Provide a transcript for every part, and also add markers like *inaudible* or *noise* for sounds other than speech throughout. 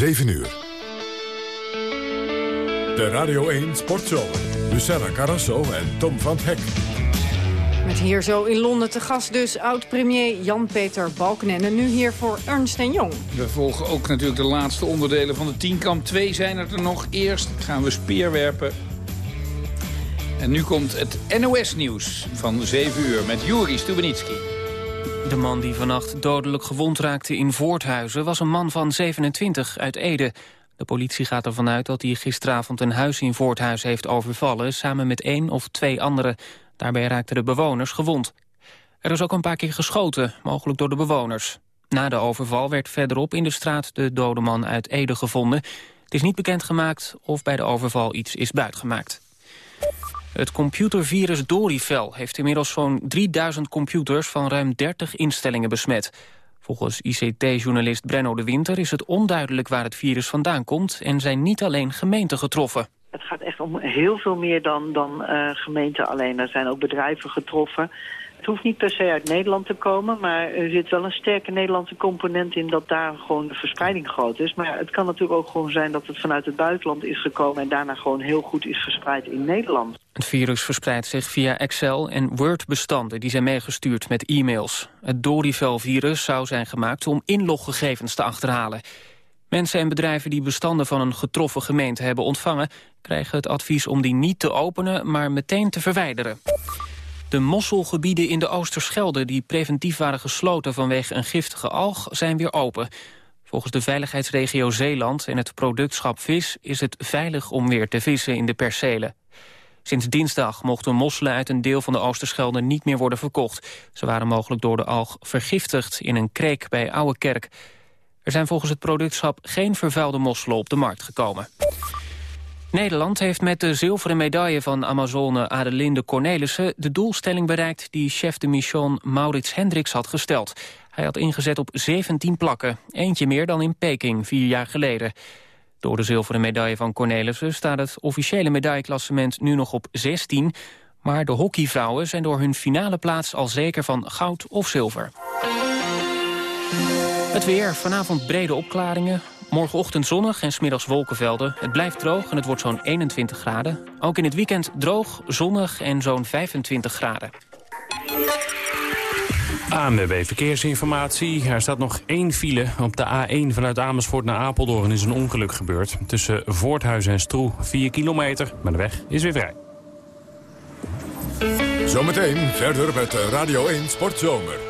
7 uur. De Radio 1 Sportshow. Luciana Carrasso en Tom van Hek. Met hier zo in Londen te gast dus oud-premier Jan-Peter Balkenende. Nu hier voor Ernst Jong. We volgen ook natuurlijk de laatste onderdelen van de tienkamp. Twee zijn er nog. Eerst gaan we speerwerpen. En nu komt het NOS-nieuws van 7 uur met Juri Stubenitski. De man die vannacht dodelijk gewond raakte in Voorthuizen... was een man van 27 uit Ede. De politie gaat ervan uit dat hij gisteravond een huis in Voorthuizen heeft overvallen... samen met één of twee anderen. Daarbij raakten de bewoners gewond. Er is ook een paar keer geschoten, mogelijk door de bewoners. Na de overval werd verderop in de straat de dode man uit Ede gevonden. Het is niet bekendgemaakt of bij de overval iets is buitgemaakt. Het computervirus Dorifel heeft inmiddels zo'n 3000 computers van ruim 30 instellingen besmet. Volgens ICT-journalist Brenno de Winter is het onduidelijk waar het virus vandaan komt en zijn niet alleen gemeenten getroffen. Het gaat echt om heel veel meer dan, dan uh, gemeenten alleen. Er zijn ook bedrijven getroffen. Het hoeft niet per se uit Nederland te komen, maar er zit wel een sterke Nederlandse component in dat daar gewoon de verspreiding groot is. Maar het kan natuurlijk ook gewoon zijn dat het vanuit het buitenland is gekomen en daarna gewoon heel goed is verspreid in Nederland. Het virus verspreidt zich via Excel en Word-bestanden die zijn meegestuurd met e-mails. Het Dorivel-virus zou zijn gemaakt om inloggegevens te achterhalen. Mensen en bedrijven die bestanden van een getroffen gemeente hebben ontvangen... krijgen het advies om die niet te openen, maar meteen te verwijderen. De mosselgebieden in de Oosterschelde die preventief waren gesloten vanwege een giftige alg zijn weer open. Volgens de veiligheidsregio Zeeland en het productschap vis is het veilig om weer te vissen in de percelen. Sinds dinsdag mochten mosselen uit een deel van de Oosterschelde niet meer worden verkocht. Ze waren mogelijk door de alg vergiftigd in een kreek bij Ouwekerk. Er zijn volgens het productschap geen vervuilde mosselen op de markt gekomen. Nederland heeft met de zilveren medaille van Amazone Adelinde Cornelissen... de doelstelling bereikt die chef de mission Maurits Hendricks had gesteld. Hij had ingezet op 17 plakken, eentje meer dan in Peking vier jaar geleden. Door de zilveren medaille van Cornelissen staat het officiële medailleklassement nu nog op 16... maar de hockeyvrouwen zijn door hun finale plaats al zeker van goud of zilver. Het weer, vanavond brede opklaringen. Morgenochtend zonnig en smiddags wolkenvelden. Het blijft droog en het wordt zo'n 21 graden. Ook in het weekend droog, zonnig en zo'n 25 graden. ANWB Verkeersinformatie. Er staat nog één file. Op de A1 vanuit Amersfoort naar Apeldoorn is een ongeluk gebeurd. Tussen Voorthuizen en Stroe, 4 kilometer. Maar de weg is weer vrij. Zometeen verder met Radio 1 Sportzomer.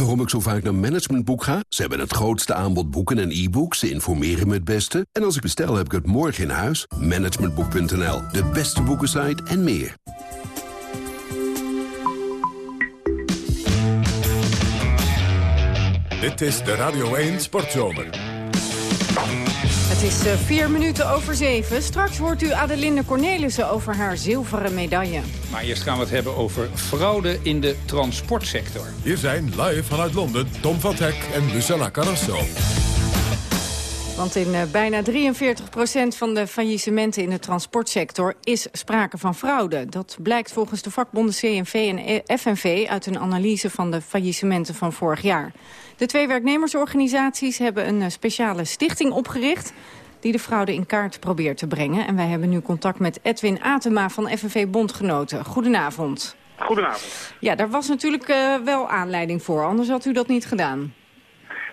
Waarom ik zo vaak naar Managementboek ga? Ze hebben het grootste aanbod boeken en e-books. Ze informeren me het beste. En als ik bestel, heb ik het morgen in huis. Managementboek.nl, de beste boekensite en meer. Dit is de Radio 1 Sportzomer. Het is uh, vier minuten over zeven. Straks hoort u Adelinde Cornelissen over haar zilveren medaille. Maar eerst gaan we het hebben over fraude in de transportsector. Hier zijn live vanuit Londen Tom van Hek en Lucella Carrasso. Want in uh, bijna 43% van de faillissementen in de transportsector is sprake van fraude. Dat blijkt volgens de vakbonden CNV en FNV uit een analyse van de faillissementen van vorig jaar. De twee werknemersorganisaties hebben een eh, speciale stichting opgericht die de fraude in kaart probeert te brengen. En wij hebben nu contact met Edwin Atema van FNV Bondgenoten. Goedenavond. Goedenavond. Ja, daar was natuurlijk uh, wel aanleiding voor, anders had u dat niet gedaan.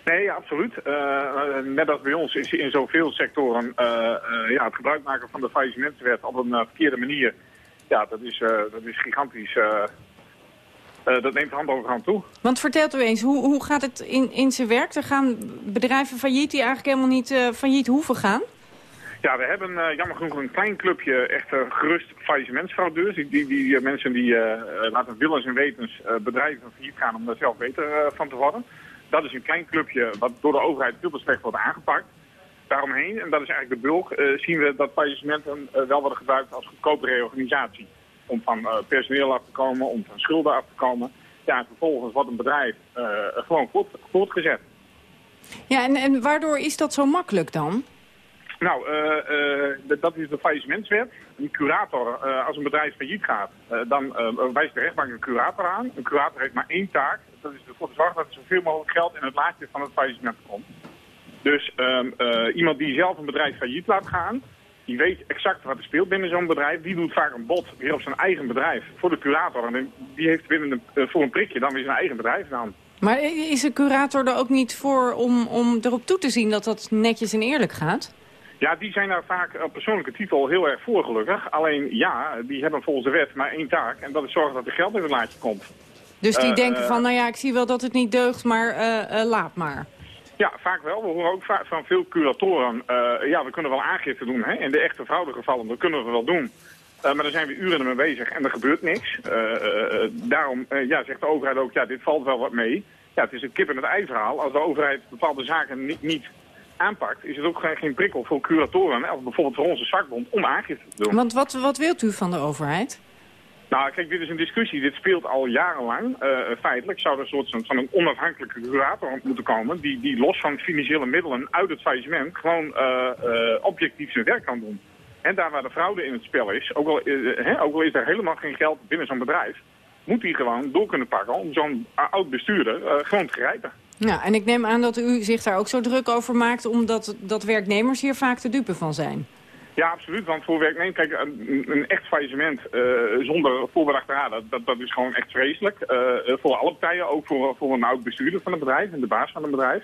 Nee, absoluut. Uh, net als bij ons is in zoveel sectoren uh, ja, het gebruik maken van de faillissementswet op een verkeerde manier. Ja, dat is, dat is gigantisch. Dat neemt hand over hand toe. Want vertelt u eens, hoe, hoe gaat het in, in zijn werk? Er gaan bedrijven failliet die eigenlijk helemaal niet failliet hoeven gaan? Ja, we hebben uh, jammer genoeg een klein clubje echt uh, gerust faillissementsfraudeurs. Die, die, die mensen die uh, laten willens en wetens bedrijven failliet gaan om daar zelf beter van te worden. Dat is een klein clubje wat door de overheid veel te slecht wordt aangepakt. Daaromheen, en dat is eigenlijk de bulk, zien we dat faillissementen wel worden gebruikt als goedkope reorganisatie. Om van personeel af te komen, om van schulden af te komen. Ja, en vervolgens wordt een bedrijf gewoon voort, voortgezet. Ja, en, en waardoor is dat zo makkelijk dan? Nou, uh, dat is de faillissementswet. Een curator, uh, als een bedrijf failliet gaat, dan wijst de rechtbank een curator aan. Een curator heeft maar één taak. Dat is ervoor te zorgen dat er zoveel mogelijk geld in het laadje van het faillissement komt. Dus ehm, iemand die zelf een bedrijf failliet laat gaan, die weet exact wat er speelt binnen zo'n bedrijf. Die doet vaak een bod weer op zijn eigen bedrijf voor de curator. En die heeft binnen een, voor een prikje dan weer zijn eigen bedrijf aan. Maar is de curator er ook niet voor om, om erop toe te zien dat dat netjes en eerlijk gaat? Ja, die zijn daar vaak op persoonlijke titel heel erg voor gelukkig. Alleen ja, die hebben volgens de wet maar één taak. En dat is zorgen dat er geld in het laadje komt. Dus die uh, denken van, nou ja, ik zie wel dat het niet deugt, maar uh, uh, laat maar. Ja, vaak wel. We horen ook van veel curatoren, ja, we kunnen wel aangifte doen. Hè? In de echte fraudegevallen, dat kunnen we wel doen. maar daar zijn we uren mee bezig en er gebeurt niks. daarom ja, zegt de overheid ook, ja, dit valt wel wat mee. Ja, het is een kip en het ei verhaal. Als de overheid bepaalde zaken niet, niet aanpakt, is het ook geen, geen prikkel voor curatoren, of bijvoorbeeld voor onze zakbond, om aangifte te doen. Want wat, wat wilt u van de overheid? Nou, kijk, dit is een discussie. Dit speelt al jarenlang. Uh, feitelijk zou er een soort van een onafhankelijke curator moeten komen... die, die los van financiële middelen uit het faillissement gewoon uh, uh, objectief zijn werk kan doen. En daar waar de fraude in het spel is, ook al, ook al is er helemaal geen geld binnen zo'n bedrijf... moet hij gewoon door kunnen pakken om zo'n oud bestuurder gewoon te grijpen. Ja, en ik neem aan dat u zich daar ook zo druk over maakt... omdat dat werknemers hier vaak te dupe van zijn. Ja, absoluut. Want voor werknemers, kijk, een, een echt faillissement uh, zonder voorbedachte raad, dat, dat is gewoon echt vreselijk. Uh, voor alle partijen, ook voor, voor een oud bestuurder van een bedrijf en de baas van een bedrijf.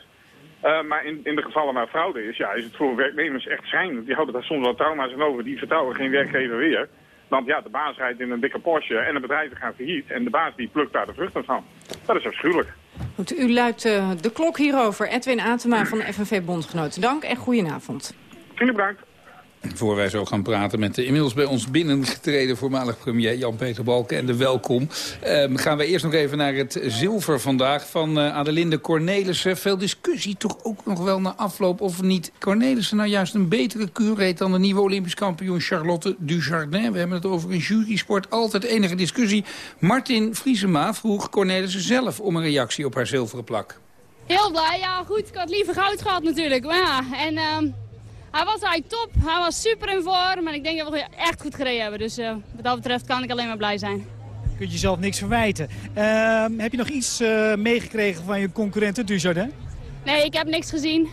Uh, maar in, in de gevallen waar fraude is, ja, is het voor werknemers echt schijn. Die houden daar soms wel trauma's aan over. Die vertrouwen geen werkgever weer. Want ja, de baas rijdt in een dikke Porsche en de bedrijven gaan failliet. En de baas die plukt daar de vruchten van. Dat is afschuwelijk. Goed, u luidt uh, de klok hierover. Edwin Atema van de FNV Bondgenoten. Dank en goedenavond. Vriendelijk bedankt. Voor wij zo gaan praten met de inmiddels bij ons binnengetreden voormalig premier Jan-Peter Balken en de welkom. Um, gaan we eerst nog even naar het zilver vandaag van uh, Adelinde Cornelissen. Veel discussie toch ook nog wel na afloop of niet Cornelissen nou juist een betere kuur dan de nieuwe Olympisch kampioen Charlotte Dujardin. We hebben het over een jurysport. Altijd enige discussie. Martin Vriesema vroeg Cornelissen zelf om een reactie op haar zilveren plak. Heel blij, ja goed. Ik had liever goud gehad natuurlijk. Maar ja, en... Uh... Hij was eigenlijk top. Hij was super in vorm. En ik denk dat we echt goed gereden hebben. Dus uh, wat dat betreft kan ik alleen maar blij zijn. Je kunt jezelf niks verwijten. Uh, heb je nog iets uh, meegekregen van je concurrenten Dujardin? Nee, ik heb niks gezien.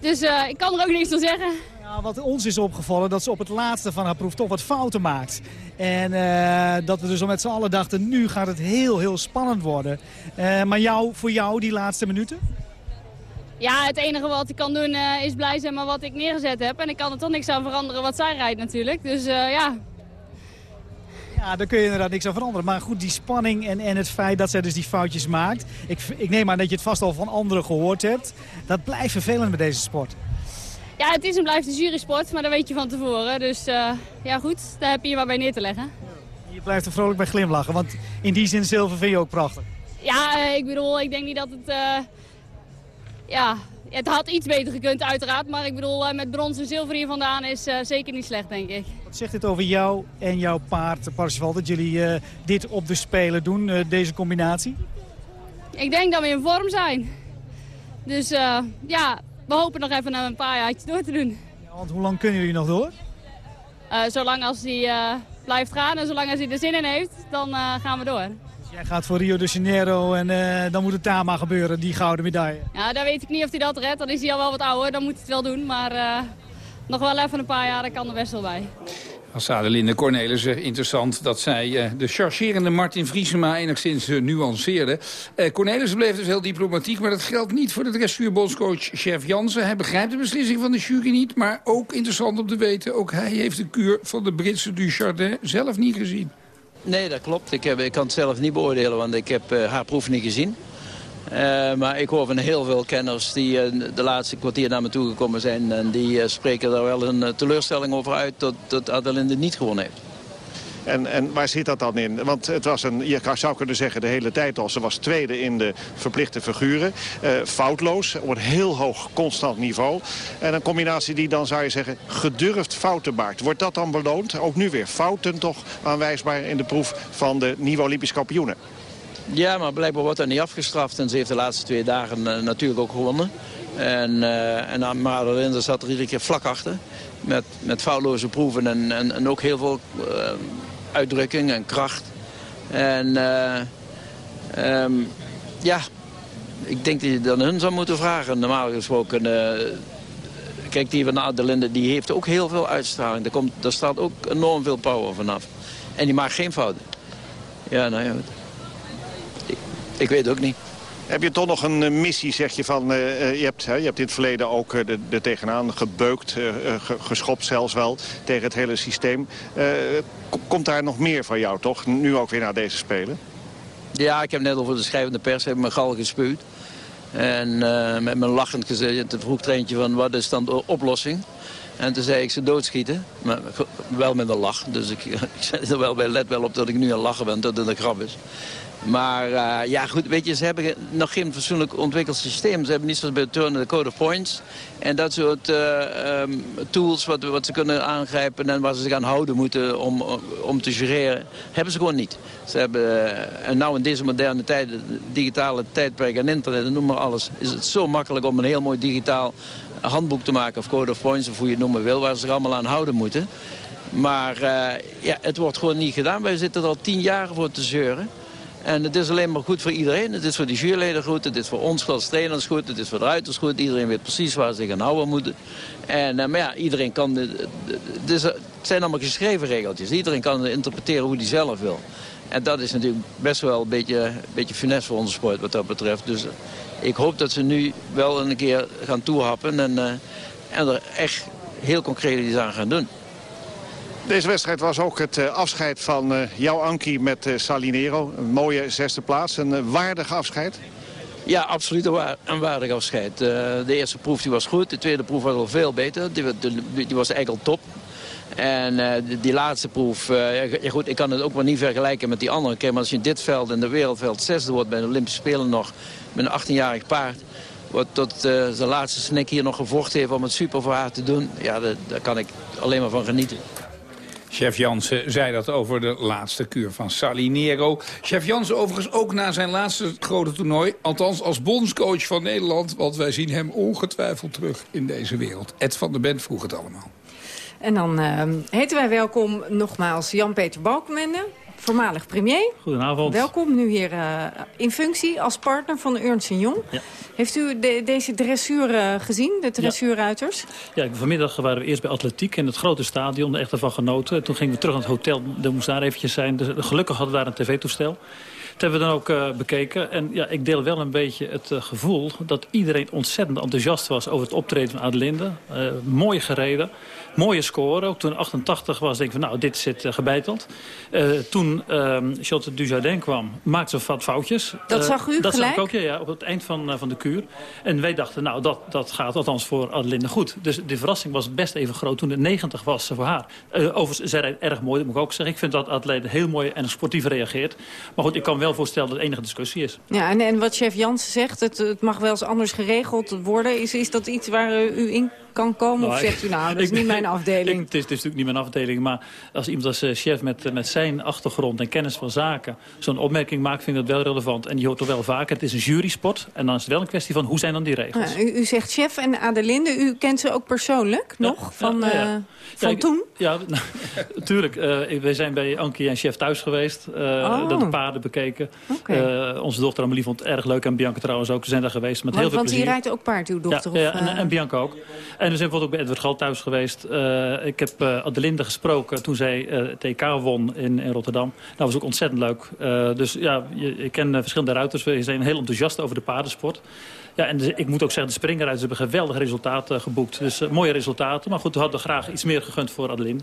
Dus ik kan er ook niks van zeggen. Ja, wat ons is opgevallen, dat ze op het laatste van haar proef toch wat fouten maakt. En dat we dus al met z'n allen dachten, nu gaat het heel, heel spannend worden. maar jou, voor jou, die laatste minuten? Ja, het enige wat ik kan doen uh, is blij zijn met wat ik neergezet heb. En ik kan er toch niks aan veranderen wat zij rijdt natuurlijk. Dus uh, ja. Ja, daar kun je inderdaad niks aan veranderen. Maar goed, die spanning en, en het feit dat zij dus die foutjes maakt. Ik, ik neem aan dat je het vast al van anderen gehoord hebt. Dat blijft vervelend met deze sport. Ja, het is en blijft een jurysport, maar dat weet je van tevoren. Dus uh, ja goed, daar heb je je maar bij neer te leggen. Je blijft er vrolijk bij glimlachen, want in die zin zilver vind je ook prachtig. Ja, ik bedoel, ik denk niet dat het ja, het had iets beter gekund uiteraard. Maar ik bedoel, eh, met brons en zilver hier vandaan is uh, zeker niet slecht, denk ik. Wat zegt dit over jou en jouw paard, Parsifal, dat jullie uh, dit op de Spelen doen, deze combinatie? Ik denk dat we in vorm zijn. Dus ja, we hopen nog even een paar jaar door te doen. Ja, want hoe lang kunnen jullie nog door? zolang als hij blijft gaan en zolang als hij er zin in heeft, dan gaan we door. Jij gaat voor Rio de Janeiro en uh, dan moet het daar maar gebeuren, die gouden medaille. Ja, dan weet ik niet of hij dat redt. Dan is hij al wel wat ouder, dan moet hij het wel doen. Maar uh, nog wel even een paar jaar, kan er best wel bij. Als Adelinde Cornelissen, interessant dat zij uh, de chargerende Martin Vriesema enigszins uh, nuanceerde. Uh, Cornelissen bleef dus heel diplomatiek, maar dat geldt niet voor de dressuurbondscoach Chef Jansen. Hij begrijpt de beslissing van de jury niet, maar ook interessant om te weten, ook hij heeft de kuur van de Britse Dujardin zelf niet gezien. Nee, dat klopt. Ik, heb, ik kan het zelf niet beoordelen, want ik heb haar proef niet gezien. Uh, maar ik hoor van heel veel kenners die uh, de laatste kwartier naar me toegekomen zijn. En die spreken daar wel een teleurstelling over uit dat, dat Adelinde niet gewonnen heeft. En, en waar zit dat dan in? Want het was een, je zou kunnen zeggen de hele tijd al. Ze was tweede in de verplichte figuren. foutloos, op een heel hoog constant niveau. En een combinatie die dan zou je zeggen gedurfd fouten maakt. Wordt dat dan beloond? Ook nu weer fouten toch aanwijsbaar in de proef van de nieuwe Olympisch kampioenen. Ja, maar blijkbaar wordt dat niet afgestraft. En ze heeft de laatste twee dagen uh, natuurlijk ook gewonnen. En, uh, en zat er iedere keer vlak achter. Met, met foutloze proeven en, en, ook heel veel uitdrukking en kracht. En um, ja, ik denk dat je dan hun zou moeten vragen. Normaal gesproken... Kijk, die van Adelinde die heeft ook heel veel uitstraling. Daar, komt, daar staat ook enorm veel power vanaf. En die maakt geen fouten. Ja, nou ja, ik weet het ook niet. Heb je toch nog een missie, zeg je, van... Uh, je, hebt, hè, je hebt in het verleden ook er de, tegenaan gebeukt, uh, geschopt zelfs wel, tegen het hele systeem. komt daar nog meer van jou, toch? Nu ook weer naar deze Spelen? Ja, ik heb net over de schrijvende pers heb mijn gal gespuwd. En met mijn lachend gezegd, het vroeg treintje van wat is dan de oplossing? En toen zei ik ze doodschieten, maar wel met een lach. Dus ik, *laughs* ik er wel bij, let wel op dat ik nu aan lachen ben, dat het een grap is. Maar uh, ja, goed, weet je, ze hebben nog geen fatsoenlijk ontwikkeld systeem. Ze hebben niet zoals bij turnen de code of points. En dat soort uh, um, tools wat, wat ze kunnen aangrijpen en waar ze zich aan houden moeten om, om te jureren, hebben ze gewoon niet. Ze hebben, uh, en nou in deze moderne tijd, digitale tijdperk en internet en noem maar alles, is het zo makkelijk om een heel mooi digitaal handboek te maken of code of points of hoe je het noemen wil, waar ze zich allemaal aan houden moeten. Maar ja, het wordt gewoon niet gedaan. Wij zitten er al tien jaar voor te zeuren. En het is alleen maar goed voor iedereen. Het is voor de juryleden goed, het is voor ons als trainers goed, het is voor de ruiters goed. Iedereen weet precies waar ze zich aan houden moeten. En, uh, maar ja, iedereen kan... Het, het zijn allemaal geschreven regeltjes. Iedereen kan interpreteren hoe hij zelf wil. En dat is natuurlijk best wel een beetje, een beetje finesse voor onze sport wat dat betreft. Dus ik hoop dat ze nu wel een keer gaan toehappen en, uh, en er echt heel concreet iets aan gaan doen. Deze wedstrijd was ook het uh, afscheid van uh, jouw Anki met Salinero. Een mooie zesde plaats, een waardig afscheid. Ja, absoluut een, wa een waardig afscheid. de eerste proef die was goed, de tweede proef was al veel beter. Die was eigenlijk al top. En die, die, laatste proef, ja, goed, ik kan het ook wel niet vergelijken met die andere keer. Maar als je in dit veld, in de wereldveld, zesde wordt bij de Olympische Spelen nog... met een 18-jarig paard wat tot zijn laatste snik hier nog gevochten heeft om het super voor haar te doen. Ja, daar, daar kan ik alleen maar van genieten. Chef Jansen zei dat over de laatste kuur van Salinero. Chef Jansen overigens ook na zijn laatste grote toernooi. Althans als bondscoach van Nederland. Want wij zien hem ongetwijfeld terug in deze wereld. Ed van der Bent vroeg het allemaal. En dan uh, heten wij welkom nogmaals Jan-Peter Balkenende voormalig premier. Goedenavond. Welkom nu hier uh, in functie als partner van Ernst Jong. Ja. Heeft u de, deze dressuur uh, gezien, de dressuurruiters? Ja. ja, vanmiddag waren we eerst bij atletiek in het grote stadion, echt ervan genoten. Toen gingen we terug naar het hotel, dat moest daar eventjes zijn. Dus, gelukkig hadden we daar een tv-toestel. Dat hebben we dan ook uh, bekeken. En ja, ik deel wel een beetje het uh, gevoel dat iedereen ontzettend enthousiast was over het optreden van Adelinde. Uh, mooi gereden. Mooie score. Ook toen 88 was, denk ik van nou, dit zit uh, gebeiteld. Uh, toen Charlotte Dujardin kwam, maakte ze wat foutjes. Dat zag u dat gelijk? zag ik ook, ja, ja, op het eind van, van de kuur. En wij dachten, nou, dat, dat gaat althans voor Adelinde goed. Dus de verrassing was best even groot toen het 90 was voor haar. overigens, zij rijdt erg mooi, dat moet ik ook zeggen. Ik vind dat Adelinde heel mooi en sportief reageert. Maar goed, ik kan wel voorstellen dat het enige discussie is. Ja, en, en wat chef Jansen zegt, het, het mag wel eens anders geregeld worden. Is, is dat iets waar u in kan komen? Nou, of zegt u nou, dat is *laughs* ik, niet mijn afdeling? Ik, het, is, het, is, natuurlijk niet mijn afdeling. Maar als iemand als uh, chef met, met zijn achtergrond en kennis van zaken... zo'n opmerking maakt, vind ik dat wel relevant. En die hoort toch wel vaker. Het is een jurysport. En dan is het wel een kwestie van hoe zijn dan die regels. Ja, u, u, zegt chef en Adelinde. U kent ze ook persoonlijk nog? Ja, van, ja, uh, van toen? Ja, natuurlijk. *laughs* Nou, uh, wij zijn bij Ankie en chef thuis geweest. Uh, oh. De paarden bekeken. Okay. onze dochter Amelie vond het erg leuk. En Bianca trouwens ook. Ze zijn daar geweest met want, heel veel want plezier. Want die rijdt ook paard, uw dochter? Ja, of, en, en Bianca ook. En we zijn bijvoorbeeld ook bij Edward Gal thuis geweest. Uh, ik heb uh, Adelinde gesproken toen zij het EK won in, Rotterdam. Dat was ook ontzettend leuk. dus ja, je, ik ken verschillende ruiters. We zijn heel enthousiast over de paardensport. Ja, en ik moet ook zeggen, de springruiters hebben geweldige resultaten geboekt. Dus mooie resultaten. Maar goed, we hadden graag iets meer gegund voor Adeline.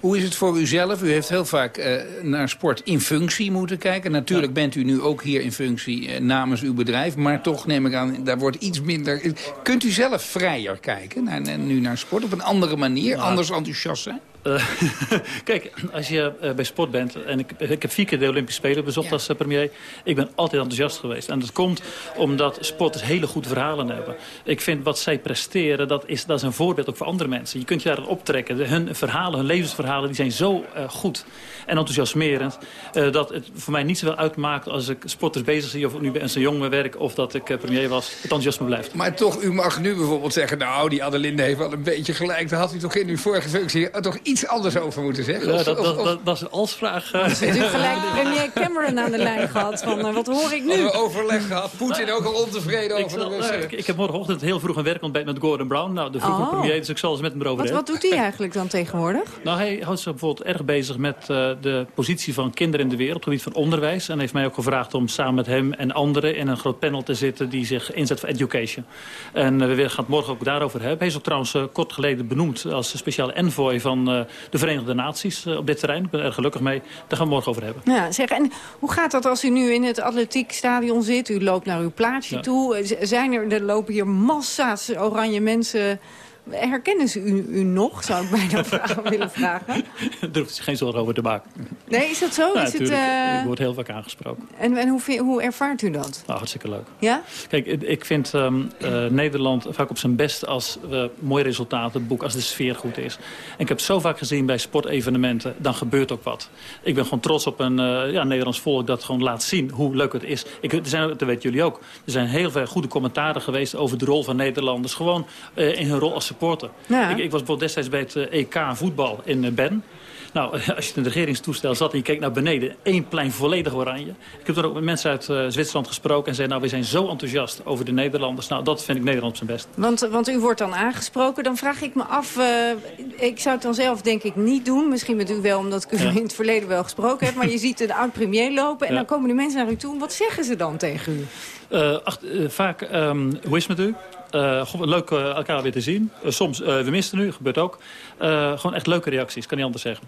Hoe is het voor u zelf? U heeft heel vaak uh, naar sport in functie moeten kijken. Natuurlijk bent u nu ook hier in functie uh, namens uw bedrijf. Maar toch neem ik aan, daar wordt iets minder... Kunt u zelf vrijer kijken naar, nu naar sport? Op een andere manier? Anders enthousiast zijn? Uh, *laughs* kijk, als je uh, bij sport bent... en ik, ik heb vier keer de Olympische Spelen bezocht ja. als uh, premier... ik ben altijd enthousiast geweest. En dat komt omdat sporters hele goede verhalen hebben. Ik vind wat zij presteren, dat is, dat is een voorbeeld ook voor andere mensen. Je kunt je daar optrekken. De, hun verhalen, hun levensverhalen, die zijn zo goed en enthousiasmerend... dat het voor mij niet zoveel uitmaakt als ik sporters bezig zie... of ik nu bij een jong werk of dat ik premier was. Het enthousiasme blijft. Maar toch, u mag nu bijvoorbeeld zeggen... nou, die Adelinde heeft wel een beetje gelijk. Daar had u toch in uw vorige functie toch iets anders over moeten zeggen? Ja, dat, dat, dat, dat, is een alsvraag. Uh. U gelijk premier Cameron aan de lijn gehad. Van, uh, wat hoor ik nu? Hadden we overleg gehad. Poetin ook al ontevreden ik over zal, de Russen. Ik, ik, heb morgenochtend heel vroeg een werkontbijt met Gordon Brown. Nou, de vroege oh. premier, dus ik zal eens met hem erover wat, hebben. Wat doet hij eigenlijk dan tegenwoordig? *laughs* Nou, hij houdt zich bijvoorbeeld erg bezig met uh, de positie van kinderen in de wereld... op het gebied van onderwijs. En heeft mij ook gevraagd om samen met hem en anderen... in een groot panel te zitten die zich inzet voor education. En we gaan het morgen ook daarover hebben. Hij is ook trouwens kort geleden benoemd als speciale envoy van de Verenigde Naties op dit terrein. Ik ben er gelukkig mee. Daar gaan we morgen over hebben. Ja, zeg, en hoe gaat dat als u nu in het atletiekstadion zit? U loopt naar uw plaatsje ja. toe. Zijn er, er lopen hier massa's oranje mensen Herkennen ze u, u nog, zou ik bijna *laughs* vragen, willen vragen? *laughs* Daar hoeft zich geen zorgen over te maken. Nee, is dat zo? Ja, is het, uh... Ik word heel vaak aangesproken. En, en hoe, hoe ervaart u dat? Nou, hartstikke leuk. Ja? Kijk, ik vind um, uh, Nederland vaak op zijn best als we mooie resultaten boeken, als de sfeer goed is. En ik heb zo vaak gezien bij sportevenementen, dan gebeurt ook wat. Ik ben gewoon trots op een uh, ja, Nederlands volk dat gewoon laat zien hoe leuk het is. Ik, er zijn, dat weten jullie ook. Er zijn heel veel goede commentaren geweest over de rol van Nederlanders. Gewoon in hun rol als supporter. Ja. Ik, ik, was bijvoorbeeld destijds bij het EK voetbal in Ben. Nou, *laughs* als je in het regeringstoestel zat en je keek naar beneden... één plein volledig oranje. Ik heb er ook met mensen uit uh, Zwitserland gesproken... en zeiden, nou, we zijn zo enthousiast over de Nederlanders. Nou, dat vind ik Nederland op zijn best. Want, want u wordt dan aangesproken. Dan vraag ik me af... Uh, ik zou het dan zelf denk ik niet doen. Misschien met u wel, omdat ik u ja. in het verleden wel gesproken heb. Maar je ziet een oud-premier lopen... en ja. dan komen de mensen naar u toe. Wat zeggen ze dan tegen u? Uh, ach, vaak, um, hoe is het met u? Uh, leuk uh, elkaar weer te zien. Uh, soms, we misten nu, gebeurt ook. gewoon echt leuke reacties, kan niet anders zeggen.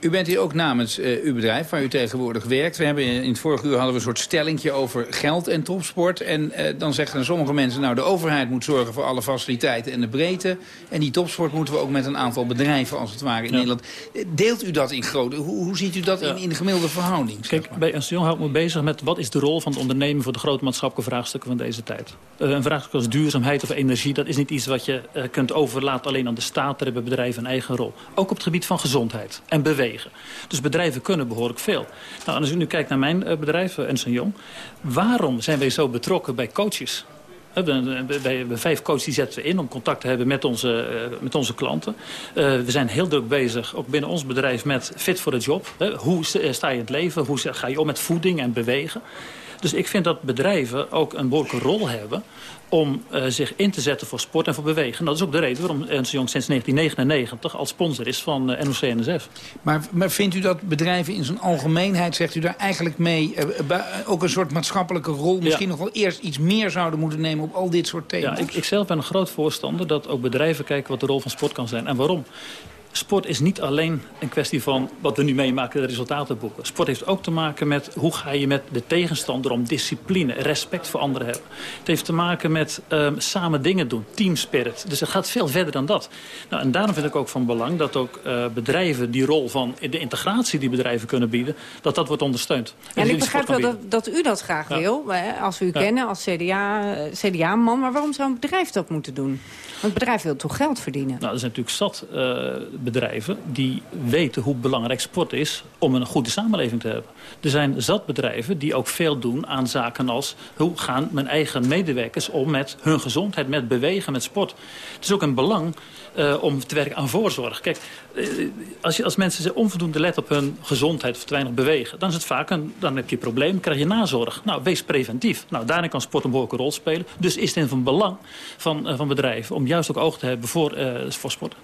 U bent hier ook namens uh, uw bedrijf, waar u tegenwoordig werkt. We hebben in het vorige uur hadden we een soort stellingje over geld en topsport. En uh, dan zeggen sommige mensen, nou de overheid moet zorgen voor alle faciliteiten en de breedte. En die topsport moeten we ook met een aantal bedrijven als het ware in ja. Nederland. Deelt u dat in grote, hoe, hoe ziet u dat ja. in, in de gemiddelde verhouding? Kijk, maar? bij me bezig met wat is de rol van het ondernemen voor de grote maatschappelijke vraagstukken van deze tijd. Uh, een vraagstuk als duurzaamheid of energie, dat is niet iets wat je kunt overlaten alleen aan de staat. Daar hebben bedrijven een eigen rol. Ook op het gebied van gezondheid en Dus bedrijven kunnen behoorlijk veel. Nou, als u nu kijkt naar mijn uh, bedrijf, uh, Ernst Jong... waarom zijn wij zo betrokken bij coaches? We hebben vijf coaches die zetten we in om contact te hebben met onze, met onze klanten. We zijn heel druk bezig, ook binnen ons bedrijf, met fit for the job. Hoe sta je in het leven? Hoe ga je om met voeding en bewegen? Dus ik vind dat bedrijven ook een behoorlijke rol hebben om uh, zich in te zetten voor sport en voor bewegen. Dat is ook de reden waarom Ernst Jong sinds 1999 als sponsor is van uh, NOC-NSF. Maar, maar vindt u dat bedrijven in zijn algemeenheid, zegt u daar eigenlijk mee... Uh, ook een soort maatschappelijke rol misschien nog wel eerst iets meer zouden moeten nemen op al dit soort thema's? Ja, ik, ik zelf ben een groot voorstander dat ook bedrijven kijken wat de rol van sport kan zijn. En waarom? Sport is niet alleen een kwestie van wat we nu meemaken, de resultaten boeken. Sport heeft ook te maken met hoe ga je met de tegenstander om discipline, respect voor anderen hebben. Het heeft te maken met um, samen dingen doen, teamspirit. Dus het gaat veel verder dan dat. Nou, en daarom vind ik ook van belang dat ook uh, bedrijven die rol van de integratie die bedrijven kunnen bieden, dat dat wordt ondersteund. En, en ik begrijp wel dat, dat, u dat graag ja. wil, als we u ja. kennen als CDA-man. CDA maar waarom zou een bedrijf dat moeten doen? Want het bedrijf wil toch geld verdienen? Nou, dat is natuurlijk zat. Uh, bedrijven die weten hoe belangrijk sport is om een goede samenleving te hebben. Er zijn zat bedrijven die ook veel doen aan zaken als... hoe gaan mijn eigen medewerkers om met hun gezondheid, met bewegen, met sport. Het is ook een belang uh, om te werken aan voorzorg. Kijk, uh, als, je, als mensen onvoldoende letten op hun gezondheid of te weinig bewegen... dan is het vaak een, dan heb je een probleem, krijg je nazorg. Nou, wees preventief. Nou, daarin kan sport een behoorlijke rol spelen. Dus is het van belang van, uh, van bedrijven om juist ook oog te hebben voor, voor sport.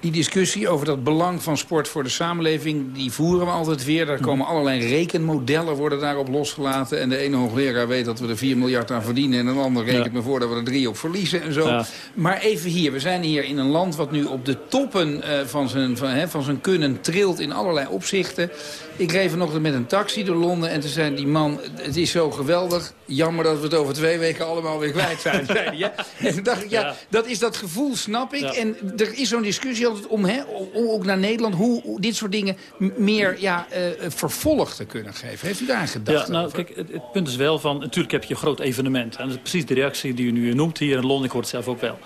Die discussie over dat belang van sport voor de samenleving... die voeren we altijd weer. Daar komen allerlei rekenmodellen worden daarop losgelaten. En de ene hoogleraar weet dat we er 4 miljard aan verdienen... en een ander rekent ja. me voor dat we er 3 op verliezen en zo. Ja. Maar even hier, we zijn hier in een land... wat nu op de toppen uh, van, zijn, van, hè, van zijn kunnen trilt in allerlei opzichten. Ik reed vanochtend met een taxi door Londen en toen zei die man... het is zo geweldig, jammer dat we het over twee weken allemaal weer kwijt zijn. *laughs* hij, En toen dacht ik, ja, dat is dat gevoel, snap ik. En er is zo'n discussie altijd om, hè, ook naar Nederland... hoe, hoe dit soort dingen meer ja, uh, vervolg te kunnen geven. Heeft u daar aan gedacht Ja, nou, kijk, het, het, punt is wel van... natuurlijk heb je een groot evenement. En dat is precies de reactie die u nu noemt hier in Londen. Ik hoor het zelf ook wel.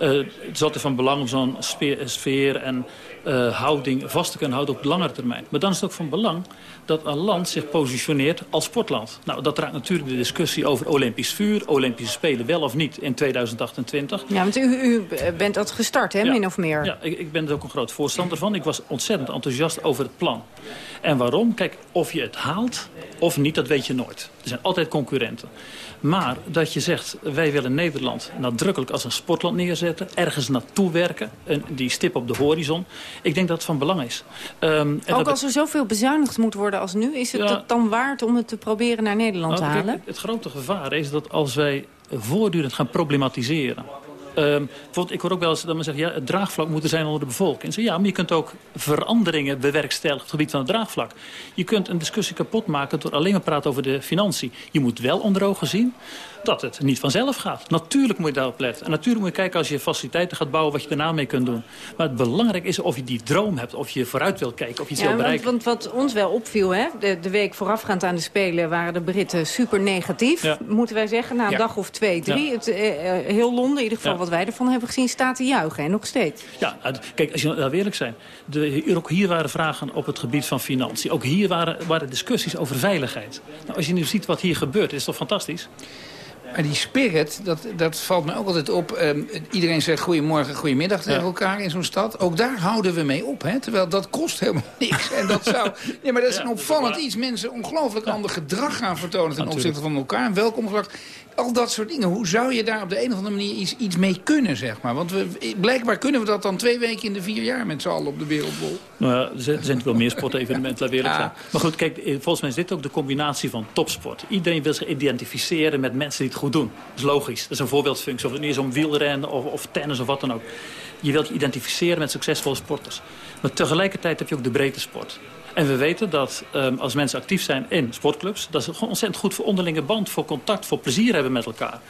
Uh, het is altijd van belang om zo'n sfeer en uh, houding vast te kunnen houden op langere termijn. Maar dan is het ook van belang dat een land zich positioneert als sportland. Nou, dat raakt natuurlijk de discussie over Olympisch vuur, Olympische Spelen wel of niet in 2028. Ja, want u, u bent dat gestart, hè, ja, min of meer? Ja, ik, ik ben er ook een groot voorstander van. Ik was ontzettend enthousiast over het plan. En waarom? Kijk, of je het haalt of niet, dat weet je nooit. Er zijn altijd concurrenten. Maar dat je zegt, wij willen Nederland nadrukkelijk als een sportland neerzetten. Ergens naartoe werken. En die stip op de horizon. Ik denk dat het van belang is. Um, Ook als er zoveel bezuinigd moet worden als nu. Is het ja, dan waard om het te proberen naar Nederland nou, te halen? Kijk, het grote gevaar is dat als wij voortdurend gaan problematiseren... Um, bijvoorbeeld, ik hoor ook wel eens dat men zegt... ja, het draagvlak moet er zijn onder de bevolking. Zeg, ja, maar je kunt ook veranderingen bewerkstelligen... op het gebied van het draagvlak. Je kunt een discussie kapot maken door alleen maar praten over de financiën. Je moet wel onder ogen zien dat het niet vanzelf gaat. Natuurlijk moet je daarop letten. En natuurlijk moet je kijken als je faciliteiten gaat bouwen... wat je daarna mee kunt doen. Maar het belangrijk is of je die droom hebt... of je vooruit wilt kijken, of je iets ja, wilt bereiken. Want, want wat ons wel opviel, hè, de, de week voorafgaand aan de Spelen... waren de Britten super negatief, ja. moeten wij zeggen. Na een ja. dag of twee, drie. Het, uh, heel Londen, in ieder geval wat wij ervan hebben gezien... staat te juichen, en nog steeds. Ja, kijk, als je nou eerlijk zijn... De, ook hier waren vragen op het gebied van financiën. Ook hier waren, waren discussies over veiligheid. Nou, als je nu ziet wat hier gebeurt, is toch fantastisch? Maar die spirit, dat, dat valt me ook altijd op. Um, iedereen zegt goedemorgen, goedemiddag tegen ja. elkaar in zo'n stad. Ook daar houden we mee op. Hè? Terwijl dat kost helemaal *laughs* niks. En dat zou... Nee, maar dat is een opvallend iets. Mensen ongelooflijk ander gedrag gaan vertonen ten opzichte van elkaar. Een welkomstgedrag. Al dat soort dingen. Hoe zou je daar op de een of andere manier iets, iets mee kunnen, zeg maar? Want we, blijkbaar kunnen we dat dan twee weken in de vier jaar met z'n allen op de wereldbol. Nou ja, er zijn natuurlijk wel meer sportevenementen, laat eerlijk zijn. Maar goed, kijk, volgens mij is dit ook de combinatie van topsport. Iedereen wil zich identificeren met mensen die het goed doen. Dat is logisch. Dat is een voorbeeldfunctie. Of het nu is om wielrennen of, of tennis of wat dan ook. Je wilt je identificeren met succesvolle sporters. Maar tegelijkertijd heb je ook de breedte sport. En we weten dat um, als mensen actief zijn in sportclubs... dat gewoon ontzettend goed voor onderlinge band, voor contact, voor plezier hebben met elkaar.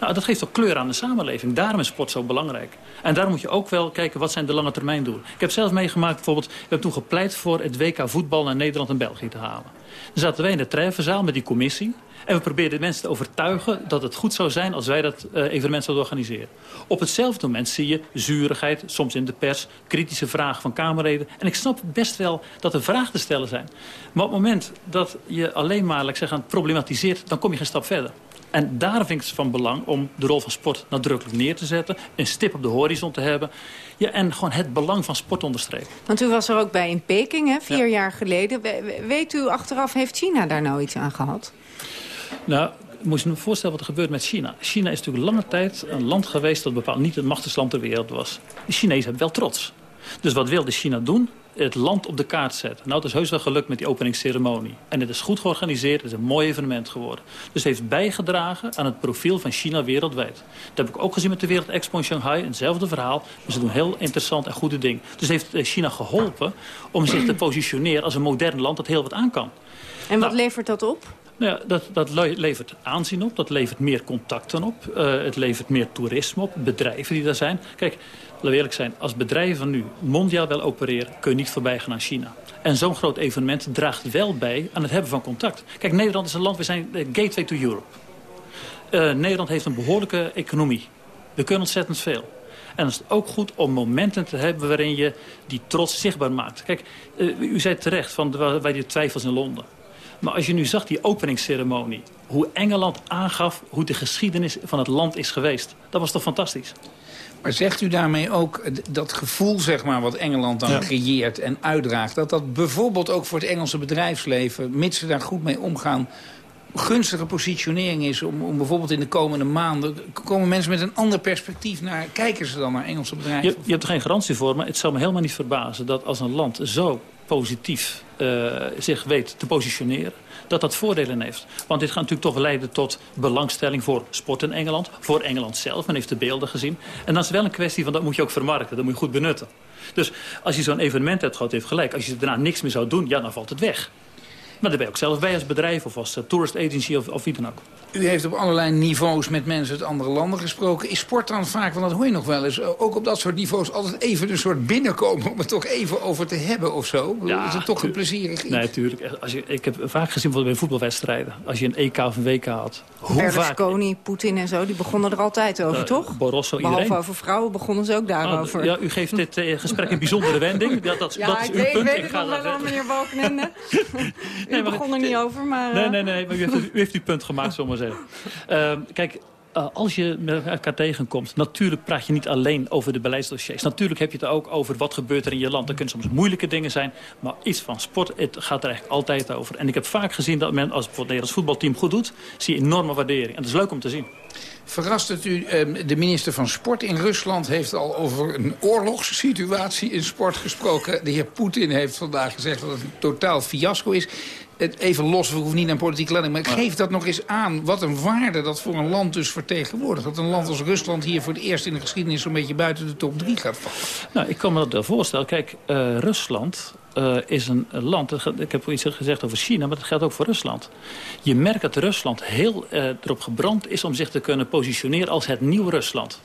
Nou, dat geeft ook kleur aan de samenleving. Daarom is sport zo belangrijk. En daarom moet je ook wel kijken, wat zijn de lange termijn doelen. Ik heb zelf meegemaakt, bijvoorbeeld... we hebben toen gepleit voor het WK voetbal naar Nederland en België te halen. Dan zaten wij in de treffenzaal met die commissie... En we probeerden mensen te overtuigen dat het goed zou zijn als wij dat uh, evenement zouden organiseren. Op hetzelfde moment zie je zurigheid, soms in de pers, kritische vragen van Kamerleden. En ik snap best wel dat er vragen te stellen zijn. Maar op het moment dat je alleen maar, laat ik zeggen, problematiseert, dan kom je geen stap verder. En daar vind ik het van belang om de rol van sport nadrukkelijk neer te zetten. Een stip op de horizon te hebben. Ja, en gewoon het belang van sport onderstrepen. Want u was er ook bij in Peking, hè, vier ja. jaar geleden. Weet u achteraf, heeft China daar nou iets aan gehad? Nou, moet je je voorstellen wat er gebeurt met China. China is natuurlijk lange tijd een land geweest dat bepaald niet het machtigste land ter wereld was. De Chinezen hebben wel trots. Dus wat wilde China doen? Het land op de kaart zetten. Nou, het is heus wel gelukt met die openingsceremonie. En het is goed georganiseerd, het is een mooi evenement geworden. Dus het heeft bijgedragen aan het profiel van China wereldwijd. Dat heb ik ook gezien met de Wereld Expo in Shanghai. Hetzelfde verhaal. Maar ze doen heel interessant en goede dingen. Dus het heeft China geholpen om zich te positioneren als een modern land dat heel wat aan kan. En wat nou, levert dat op? Nou ja, dat, dat levert aanzien op, dat levert meer contacten op. Uh, het levert meer toerisme op, bedrijven die daar zijn. Kijk, laten we eerlijk zijn, als bedrijven nu mondiaal wel opereren... kun je niet voorbij gaan aan China. En zo'n groot evenement draagt wel bij aan het hebben van contact. Kijk, Nederland is een land, we zijn de gateway to Europe. Uh, Nederland heeft een behoorlijke economie. We kunnen ontzettend veel. En dan is het ook goed om momenten te hebben waarin je die trots zichtbaar maakt. Kijk, uh, u zei terecht van bij die twijfels in Londen. Maar als je nu zag die openingsceremonie... hoe Engeland aangaf hoe de geschiedenis van het land is geweest. Dat was toch fantastisch? Maar zegt u daarmee ook dat gevoel zeg maar, wat Engeland dan creëert en uitdraagt... dat dat bijvoorbeeld ook voor het Engelse bedrijfsleven... mits ze daar goed mee omgaan gunstige positionering is om, om bijvoorbeeld in de komende maanden... komen mensen met een ander perspectief naar... kijken ze dan naar Engelse bedrijven? Je, je hebt er geen garantie voor, maar het zou me helemaal niet verbazen... dat als een land zo positief uh, zich weet te positioneren dat dat voordelen heeft. Want dit gaat natuurlijk toch leiden tot belangstelling voor sport in Engeland. Voor Engeland zelf, men heeft de beelden gezien. En dat is wel een kwestie van dat moet je ook vermarkten, dat moet je goed benutten. Dus als je zo'n evenement hebt gehad, heeft gelijk. Als je daarna niks meer zou doen, ja, dan valt het weg. Maar daar ben je ook zelf bij als bedrijf of als uh, tourist agency of, of wie dan ook. U heeft op allerlei niveaus met mensen uit andere landen gesproken. Is sport dan vaak, want dat hoor je nog wel eens... ook op dat soort niveaus altijd even een soort binnenkomen... om het toch even over te hebben of zo? Ja, is het toch een plezierig iets? Nee, natuurlijk. Als je, ik heb vaak gezien bij voetbalwedstrijden. Als je een EK of een WK had. Hoe Berlusconi, vaak... Poetin en zo, die begonnen er altijd over, uh, toch? Barroso, Behalve iedereen. over vrouwen begonnen ze ook daarover. Oh, ja, u geeft dit uh, gesprek een bijzondere wending. Ja, *laughs* dat, ja, dat is ik uw weet, punt. weet ik nog wel, meneer Balkenende. *laughs* nee, begon er niet over, maar... Nee, nee, nee, maar u heeft, u heeft uw punt gemaakt, zullen we maar zeggen. Uh, *laughs* kijk, uh, als je met elkaar tegenkomt... natuurlijk praat je niet alleen over de beleidsdossiers. Natuurlijk heb je het ook over wat gebeurt er in je land. Dat kunnen soms moeilijke dingen zijn. Maar iets van sport, het gaat er eigenlijk altijd over. En ik heb vaak gezien dat men, als bijvoorbeeld het Nederlands voetbalteam goed doet... zie je enorme waardering. En dat is leuk om te zien. Verrast het u, uh, de minister van Sport in Rusland heeft al over een oorlogssituatie in sport gesproken. De heer Poetin heeft vandaag gezegd dat het een totaal fiasco is even los, we hoeven niet naar politieke leiding... maar geef dat nog eens aan wat een waarde dat voor een land dus vertegenwoordigt. Dat een land als Rusland hier voor het eerst in de geschiedenis... zo'n beetje buiten de top 3 gaat vallen. Nou, ik kan me dat wel voorstellen. Kijk, uh, Rusland uh, is een land... Ik heb iets gezegd over China, maar dat geldt ook voor Rusland. Je merkt dat Rusland heel uh, erop gebrand is om zich te kunnen positioneren... als het nieuwe Rusland.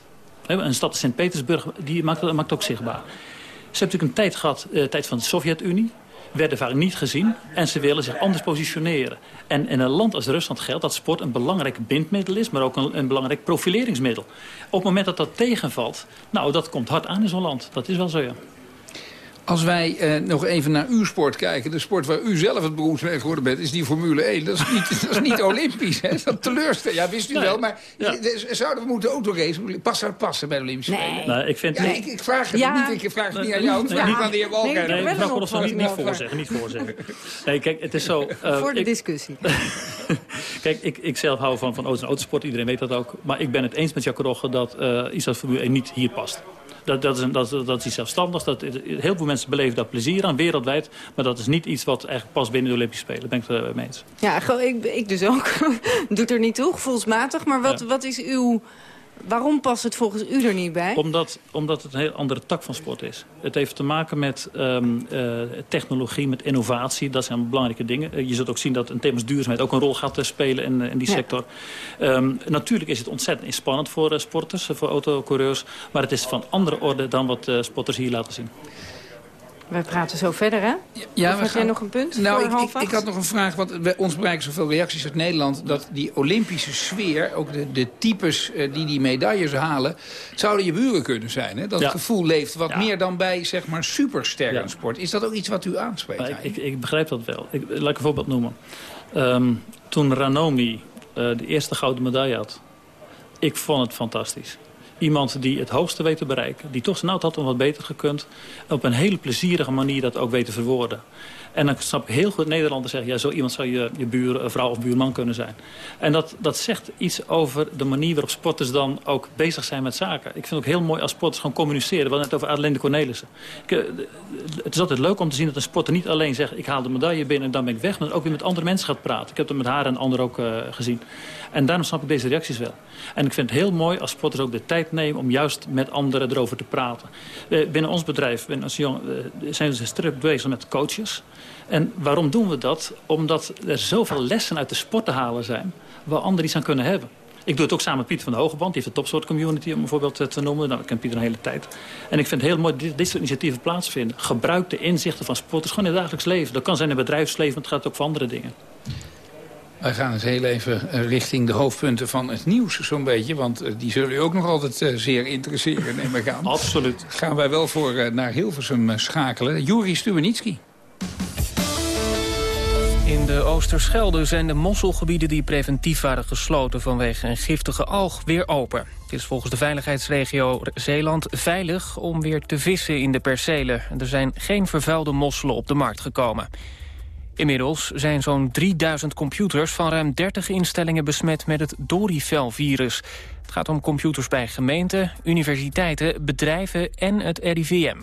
Een stad Sint-Petersburg, die maakt, maakt ook zichtbaar. Ze hebben natuurlijk een tijd gehad, uh, tijd van de Sovjet-Unie werden vaak niet gezien en ze willen zich anders positioneren. En in een land als Rusland geldt dat sport een belangrijk bindmiddel is... maar ook een, een belangrijk profileringsmiddel. Op het moment dat dat tegenvalt, nou, dat komt hard aan in zo'n land. Dat is wel zo, ja. Als wij eh, nog even naar uw sport kijken... de sport waar u zelf het beroepsmerk geworden bent... is die Formule 1. Dat is niet, *laughs* dat is niet olympisch. Hè? Dat teleurstelt. Ja, wist u wel. Maar ja. zouden we moeten autoracen? Pas zou het passen bij de Olympische nee. Spelen? Nee, ik, vind... ja, ik, ik vraag het ja. niet. Ik vraag het niet aan jou. Ik vraag niet aan de heer Walker. Nee, nee, mevrouw Koolhof niet, niet voorzeggen. Niet voorzeggen. Nee, kijk, het is zo... Uh, *laughs* Voor de ik, discussie. *laughs* kijk, ik, ik zelf hou van, van auto- en autosport. Iedereen weet dat ook. Maar ik ben het eens met Jacques Rogge dat uh, iets als Formule 1 niet hier past. Dat, dat, is, een, dat, dat is iets zelfstandigs. Dat, heel veel mensen beleven daar plezier aan, wereldwijd. Maar dat is niet iets wat echt past binnen de Olympische Spelen. Ben ik het mee eens. Ja, ik, ik dus ook. *laughs* Doet er niet toe, gevoelsmatig. Maar wat, ja. wat is uw... Waarom past het volgens u er niet bij? Omdat, omdat het een heel andere tak van sport is. Het heeft te maken met um, uh, technologie, met innovatie. Dat zijn belangrijke dingen. Uh, je zult ook zien dat een thema's duurzaamheid ook een rol gaat uh, spelen in, in die ja. sector. Um, natuurlijk is het ontzettend spannend voor sporters, voor autocoureurs. Maar het is van andere orde dan wat sporters hier laten zien. Wij praten zo verder, hè? Ja, of heb gaan... jij nog een punt Nou, ik, ik, ik, had nog een vraag, want we, ons bereiken zoveel reacties uit Nederland... dat die Olympische sfeer, ook de, de types uh, die die medailles halen... zouden je buren kunnen zijn, hè? Dat ja. het gevoel leeft wat ja. meer dan bij, zeg maar, supersterren ja. sport. Is dat ook iets wat u aanspreekt? Ik, ik, begrijp dat wel. Ik, laat ik een voorbeeld noemen. Um, toen Ranomi uh, de eerste gouden medaille had... ik vond het fantastisch. Iemand die het hoogste weet te bereiken. Die toch zijn had om wat beter gekund. Op een hele plezierige manier dat ook weet te verwoorden. En dan snap ik heel goed Nederlanders zeggen... ja, zo iemand zou je, je buur, vrouw of buurman kunnen zijn. En dat, dat zegt iets over de manier waarop sporters dan ook bezig zijn met zaken. Ik vind het ook heel mooi als sporters gewoon communiceren. We hadden het over Adelinde Cornelissen. Ik, het is altijd leuk om te zien dat een sporter niet alleen zegt... ik haal de medaille binnen en dan ben ik weg... maar ook weer met andere mensen gaat praten. Ik heb dat met haar en anderen ook uh, gezien. En daarom snap ik deze reacties wel. En ik vind het heel mooi als sporters ook de tijd nemen... om juist met anderen erover te praten. Binnen ons bedrijf binnen zijn we strikt bezig met coaches... En waarom doen we dat? Omdat er zoveel lessen uit de sport te halen zijn... waar anderen iets aan kunnen hebben. Ik doe het ook samen met Pieter van de Hogeband. Die heeft de topsoort community, om bijvoorbeeld te noemen. Nou, ik ken Pieter een hele tijd. En ik vind het heel mooi dat dit, soort initiatieven plaatsvinden. Gebruik de inzichten van sporters gewoon in het dagelijks leven. Dat kan zijn in het bedrijfsleven, maar het gaat ook voor andere dingen. Wij gaan eens heel even eh, richting de hoofdpunten van het nieuws zo'n beetje. Want eh, die zullen u ook nog altijd eh, zeer interesseren, neem ik aan. Absoluut. Gaan wij wel voor naar Hilversum schakelen. Juri Stubenitski. In de Oosterschelde zijn de mosselgebieden die preventief waren gesloten vanwege een giftige alg weer open. Het is volgens de veiligheidsregio Zeeland veilig om weer te vissen in de percelen. Er zijn geen vervuilde mosselen op de markt gekomen. Inmiddels zijn zo'n 3000 computers van ruim 30 instellingen besmet met het Dorivel-virus. Het gaat om computers bij gemeenten, universiteiten, bedrijven en het RIVM.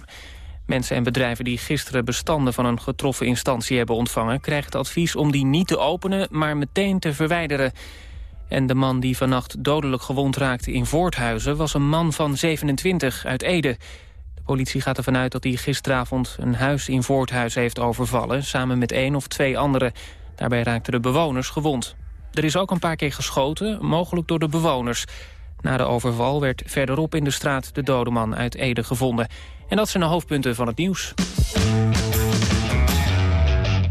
Mensen en bedrijven die gisteren bestanden van een getroffen instantie hebben ontvangen... krijgen het advies om die niet te openen, maar meteen te verwijderen. En de man die vannacht dodelijk gewond raakte in Voorthuizen... was een man van 27 uit Ede. De politie gaat ervan uit dat hij gisteravond een huis in Voorthuizen heeft overvallen... samen met één of twee anderen. Daarbij raakten de bewoners gewond. Er is ook een paar keer geschoten, mogelijk door de bewoners. Na de overval werd verderop in de straat de dode man uit Ede gevonden. En dat zijn de hoofdpunten van het nieuws.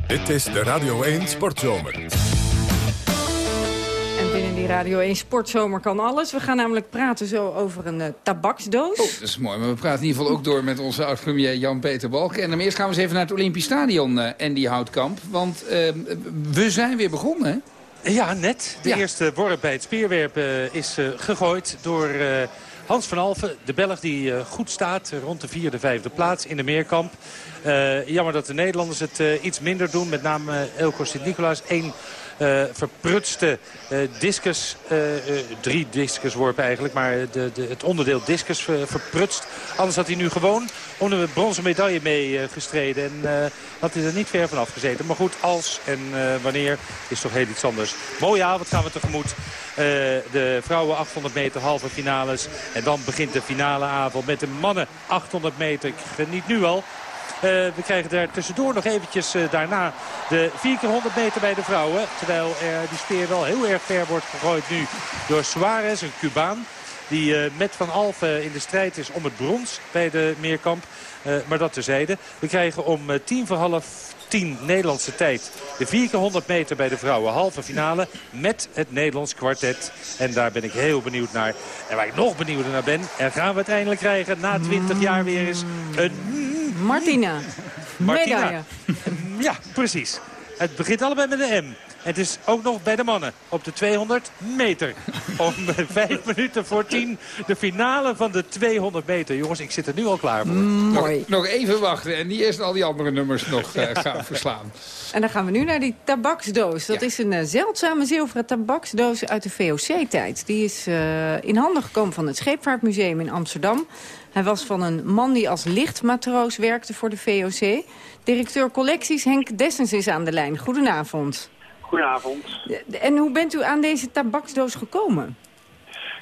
Dit is de Radio 1 Sportzomer. En binnen die Radio 1 Sportzomer kan alles. We gaan namelijk praten zo over een uh, tabaksdoos. Oh, dat is mooi. Maar we praten in ieder geval ook door met onze oud-premier Jan-Peter Balken. En dan eerst gaan we eens even naar het Olympisch Stadion, uh, Andy Houtkamp. Want uh, we zijn weer begonnen, hè? Ja, net. De eerste worp bij het speerwerpen is gegooid door... Hans van Alfen, de Belg die goed staat rond de vierde, vijfde plaats in de meerkamp. Uh, jammer dat de Nederlanders het uh, iets minder doen. Met name Elko Sint-Nicolaas. Eén uh, verprutste uh, discus, uh, drie discusworpen eigenlijk, maar de, de, het onderdeel discus verprutst. Anders had hij nu gewoon om de bronzen medaille mee gestreden en had hij er niet ver van afgezeten. Maar goed, als en wanneer is toch heel iets anders. Mooie avond gaan we tegemoet. de vrouwen 800 meter halve finales. En dan begint de finale avond met de mannen 800 meter. Ik geniet nu al we krijgen daar tussendoor nog eventjes uh, daarna de 4 keer 100 meter bij de vrouwen. Terwijl uh, die speer wel heel erg ver wordt gegooid nu door Suarez, een Cubaan. Die met Van Alphen in de strijd is om het brons bij de meerkamp. maar dat terzijde. We krijgen om tien voor half 10 Nederlandse tijd. De 4 keer 100 meter bij de vrouwen halve finale met het Nederlands kwartet. En daar ben ik heel benieuwd naar. En waar ik nog benieuwder naar ben, en gaan we het eindelijk krijgen na 20 jaar weer eens een Martina. Martina. Medaille. *laughs* Ja, precies. Het begint allebei met een M. Het is ook nog bij de mannen op de 200 meter. *laughs* Om vijf minuten voor tien de finale van de 200 meter. Jongens, ik zit er nu al klaar voor. Mooi. Nog, nog even wachten en die eerst al die andere nummers nog uh, *laughs* gaan verslaan. En dan gaan we nu naar die tabaksdoos. Dat is een uh, zeldzame zilveren tabaksdoos uit de VOC-tijd. Die is uh, in handen gekomen van het Scheepvaartmuseum in Amsterdam. Hij was van een man die als lichtmatroos werkte voor de VOC. Directeur collecties Henk Dessens is aan de lijn. Goedenavond. Goedenavond. En hoe bent u aan deze tabaksdoos gekomen?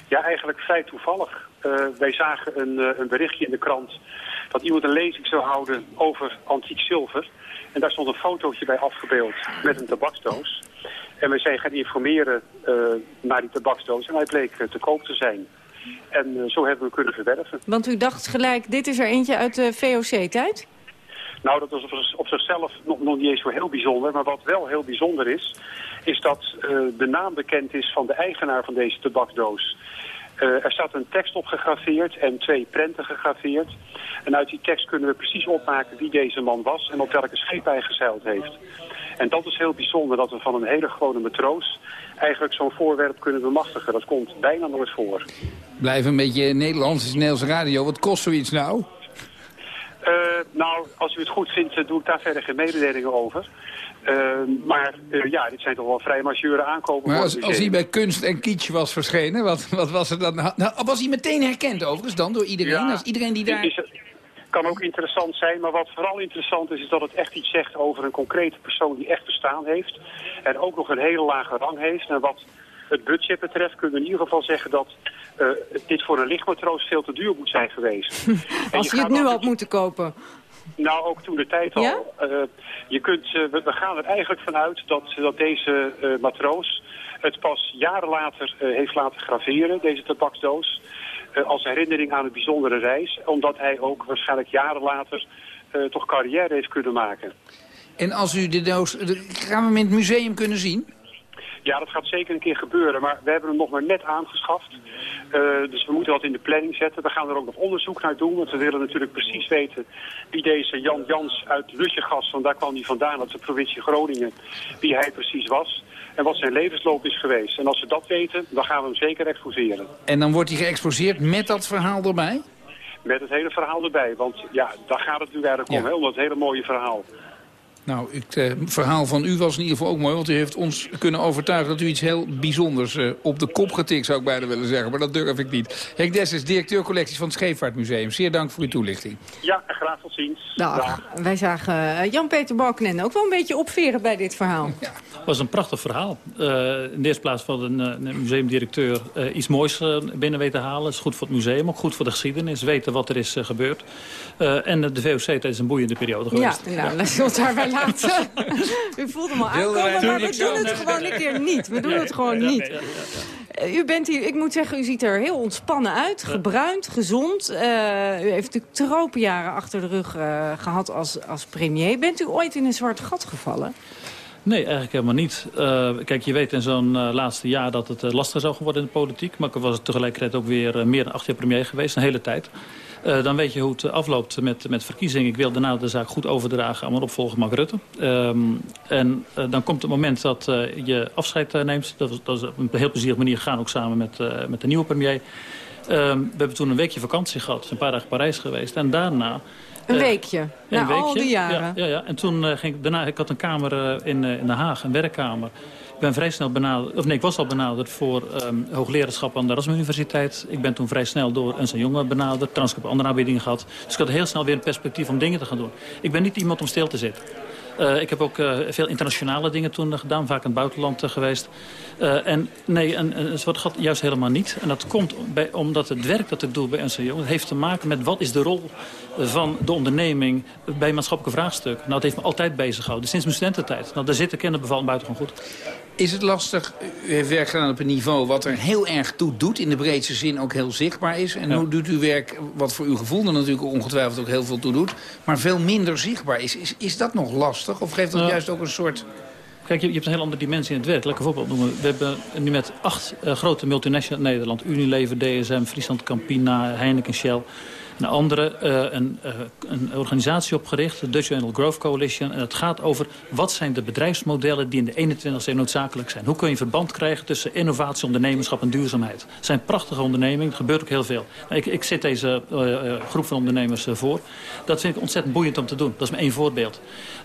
Ja, eigenlijk vrij toevallig. Uh, wij zagen een, uh, een, berichtje in de krant dat iemand een lezing zou houden over antiek zilver. En daar stond een fotootje bij afgebeeld met een tabaksdoos. En we zijn gaan informeren uh, naar die tabaksdoos en hij bleek te koop te zijn. En zo hebben we kunnen verwerven. Want u dacht gelijk, dit is er eentje uit de VOC-tijd? Nou, dat was op zichzelf nog, nog, niet eens zo heel bijzonder. Maar wat wel heel bijzonder is, is dat uh, de naam bekend is van de eigenaar van deze tabaksdoos. Uh, er staat een tekst op gegraveerd en twee prenten gegraveerd. En uit die tekst kunnen we precies opmaken wie deze man was en op welke scheep hij gezeild heeft. En dat is heel bijzonder, dat we van een hele gewone matroos eigenlijk zo'n voorwerp kunnen bemachtigen. Dat komt bijna nooit voor. Blijf een beetje Nederlands, Nederlandse radio. Wat kost zoiets nou? Uh, nou, als u het goed vindt, uh, doe ik daar verder geen mededelingen over. Uh, maar ja, dit zijn toch wel vrij majeure aankopen. Maar als, als hij bij kunst en kitsch was verschenen, wat, wat was er dan? Nou, was hij meteen herkend overigens dan door iedereen? Ja, als iedereen die daar... Is, kan ook interessant zijn, maar wat vooral interessant is, is dat het echt iets zegt over een concrete persoon die echt bestaan heeft. En ook nog een hele lage rang heeft. En wat het budget betreft kunnen we in ieder geval zeggen dat uh, dit voor een lichtmatroos veel te duur moet zijn geweest. *laughs* Als je, je het nu had moeten kopen. Nou, ook toen de tijd al. Ja? Uh, je kunt, uh, we, we, gaan er eigenlijk vanuit dat, dat deze matroos het pas jaren later heeft laten graveren, deze tabaksdoos. als herinnering aan een bijzondere reis. Omdat hij ook waarschijnlijk jaren later toch carrière heeft kunnen maken. En als u de doos... Gaan we hem in het museum kunnen zien? Ja, dat gaat zeker een keer gebeuren, maar we hebben hem nog maar net aangeschaft. Uh, dus we moeten dat in de planning zetten. We gaan er ook nog onderzoek naar doen, want we willen natuurlijk precies weten wie deze Jan Jans uit Lutjegas, want daar kwam hij vandaan, uit de provincie Groningen, wie hij precies was en wat zijn levensloop is geweest. En als we dat weten, dan gaan we hem zeker exposeren. En dan wordt hij geëxposeerd met dat verhaal erbij? Met het hele verhaal erbij, want ja, daar gaat het nu eigenlijk om, hè, om dat hele mooie verhaal. Nou, het eh, verhaal van u was in ieder geval ook mooi... want u heeft ons kunnen overtuigen dat u iets heel bijzonders eh, op de kop getikt... zou ik bijna willen zeggen, maar dat durf ik niet. Henk Dessers, directeur collecties van het Scheepvaartmuseum. Zeer dank voor uw toelichting. Ja, graag tot ziens. Dag. Wij zagen uh, Jan-Peter Balkenen ook wel een beetje opveren bij dit verhaal. Ja. Het was een prachtig verhaal. Uh, in de eerste plaats van een, een museumdirecteur iets moois binnen weten halen. Het is goed voor het museum, ook goed voor de geschiedenis. Weten wat er is gebeurd. en de VOC tijdens een boeiende periode geweest. Ja, nou, ja. daar wij U voelt hem al aankomen, maar we doen het gewoon een keer niet. We doen het gewoon niet. Eh, u bent hier, ik moet zeggen, u ziet er heel ontspannen uit. Gebruind, gezond. Uh, u heeft natuurlijk tropenjaren achter de rug uh, gehad als, als premier. Bent u ooit in een zwart gat gevallen? Nee, eigenlijk helemaal niet. Uh, kijk, je weet in zo'n uh, laatste jaar dat het uh, lastiger zou worden in de politiek. Maar ik was tegelijkertijd ook weer meer dan acht jaar premier geweest, een hele tijd. Dan weet je hoe het afloopt met, met verkiezingen. Ik wil daarna de zaak goed overdragen aan mijn opvolger Mark Rutte. Um, en dan komt het moment dat je afscheid neemt. Dat, dat, is op een heel plezierige manier gegaan, ook samen met, met de nieuwe premier. Um, we hebben toen een weekje vakantie gehad, een paar dagen Parijs geweest. En daarna... Een weekje, na weekje. al die jaren. Ja, ja, ja. en toen ging ik daarna, ik had een kamer in, in Den Haag, een werkkamer. Ik ben vrij snel benaderd, of nee, ik was al benaderd voor um, hoogleraarschap aan de Erasmus Universiteit. Ik ben toen vrij snel door een zijn jongen benaderd. Trouwens, ik heb andere aanbiedingen gehad. Dus ik had heel snel weer een perspectief om dingen te gaan doen. Ik ben niet iemand om stil te zitten. Uh, ik heb ook uh, veel internationale dingen toen gedaan, vaak in het buitenland uh, geweest. en nee, een, een juist helemaal niet. En dat komt omdat het werk dat ik doe bij NCO... Heeft te maken met wat is de rol van de onderneming bij maatschappelijke vraagstukken. Nou, het heeft me altijd bezig gehouden, sinds mijn studententijd. Nou, daar zit ik in, dat buitengewoon goed. Is het lastig, u heeft werk gedaan op een niveau wat er heel erg toe doet... in de breedste zin ook heel zichtbaar is. En ja. hoe doet u werk wat voor uw gevoel er natuurlijk ongetwijfeld ook heel veel toe doet... maar veel minder zichtbaar is. Is, is dat nog lastig? Of geeft dat juist ook een soort... Kijk, je, je hebt een heel andere dimensie in het werk. Laat ik een voorbeeld noemen. We hebben nu met acht uh, grote multinationals in Nederland. Unilever, DSM, Friesland Campina, Heineken, Shell een andere uh, een, uh, een, organisatie opgericht, de Dutch Annual Growth Coalition. En het gaat over wat zijn de bedrijfsmodellen die in de 21e eeuw noodzakelijk zijn. Hoe kun je verband krijgen tussen innovatie, ondernemerschap en duurzaamheid. Het zijn prachtige ondernemingen, er gebeurt ook heel veel. Ik, ik zit deze uh, groep van ondernemers voor. Dat vind ik ontzettend boeiend om te doen. Dat is maar één voorbeeld.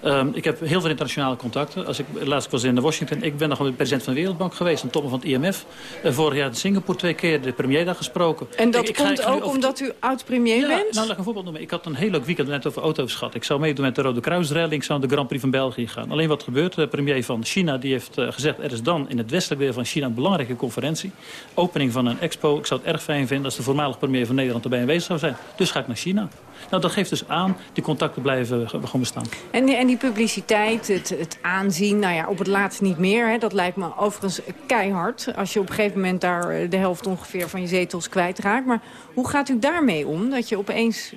Um, ik heb heel veel internationale contacten. Als ik, laatst ik was in Washington, ik ben nog met de president van de Wereldbank geweest, een toppen van het IMF. vorig jaar in Singapore twee keer de premier daar gesproken. En dat ik, ik komt ook omdat u oud-premier ja, nou, laat ik een voorbeeld noemen. Ik had een heel leuk weekend net over auto's gehad. Ik zou meedoen met de Rode Kruisrally. Ik zou de Grand Prix van België gaan. Alleen wat gebeurt? De premier van China die heeft uh, gezegd... er is dan in het westelijk deel van China een belangrijke conferentie. Opening van een expo. Ik zou het erg fijn vinden als de voormalig premier van Nederland erbij aanwezig zou zijn. Dus ga ik naar China. Nou, dat geeft dus aan, die contacten blijven gewoon bestaan. En, en die publiciteit, het, het aanzien, nou ja, op het laatst niet meer. Hè, dat lijkt me overigens keihard. Als je op een gegeven moment daar de helft ongeveer van je zetels kwijtraakt. Maar hoe gaat u daarmee om? Dat je opeens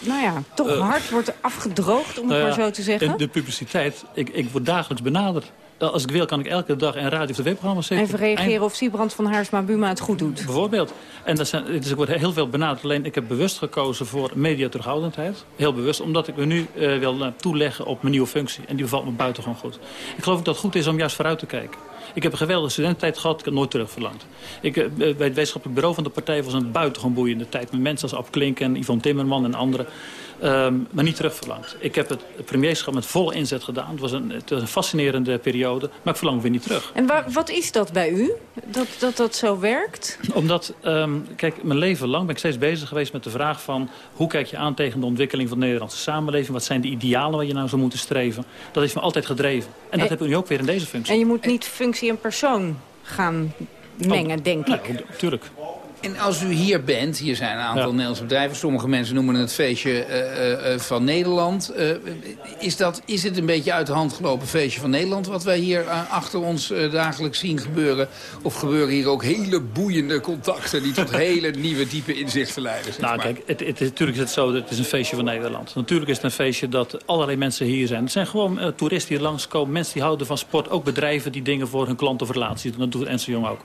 nou ja, toch uh, hard wordt afgedroogd, om het nou maar zo te zeggen? De, de publiciteit, ik, ik word dagelijks benaderd. Als ik wil, kan ik elke dag in radio- of tv-programma's zitten. Even reageren of Siebrand van Haarsma Buma het goed doet. Bijvoorbeeld. En dat zijn, dus ik word heel veel benaderd. Alleen ik heb bewust gekozen voor media-terughoudendheid. Heel bewust, omdat ik me nu uh, wil uh, toeleggen op mijn nieuwe functie. En die bevalt me buitengewoon goed. Ik geloof ook dat het goed is om juist vooruit te kijken. Ik heb een geweldige studententijd gehad, ik heb nooit terug verlangd. Ik, bij het wetenschappelijk bureau van de partij was een buitengewoon boeiende tijd. Met mensen als Ab Klink en Yvonne Timmerman en anderen. Um, maar niet terugverlangd. Ik heb het premierschap met volle inzet gedaan. Het was een, het was een fascinerende periode, maar ik verlang weer niet terug. En waar, wat is dat bij u, dat dat, dat zo werkt? Omdat, um, kijk, mijn leven lang ben ik steeds bezig geweest met de vraag van... hoe kijk je aan tegen de ontwikkeling van de Nederlandse samenleving? Wat zijn de idealen waar je nou zou moeten streven? Dat heeft me altijd gedreven. En dat en, heb ik nu ook weer in deze functie. En je moet niet functie en persoon gaan mengen, oh, denk nou, ik. Natuurlijk. En als u hier bent, hier zijn een aantal Nederlandse bedrijven... sommige mensen noemen het feestje eh, eh, van Nederland. Uh, is, dat, is het een beetje uit de hand gelopen feestje van Nederland... wat wij hier achter ons dagelijks zien gebeuren? Of gebeuren hier ook hele boeiende contacten... die tot *laughs* hele nieuwe, diepe inzichten leiden? Zeg nou, maar. kijk, het, het, natuurlijk is het zo dat het is een feestje van Nederland. Natuurlijk is het een feestje dat allerlei mensen hier zijn. Het zijn gewoon toeristen die langskomen, mensen die houden van sport. Ook bedrijven die dingen voor hun klanten of relaties doen. Dat doet Ernst Jong ook.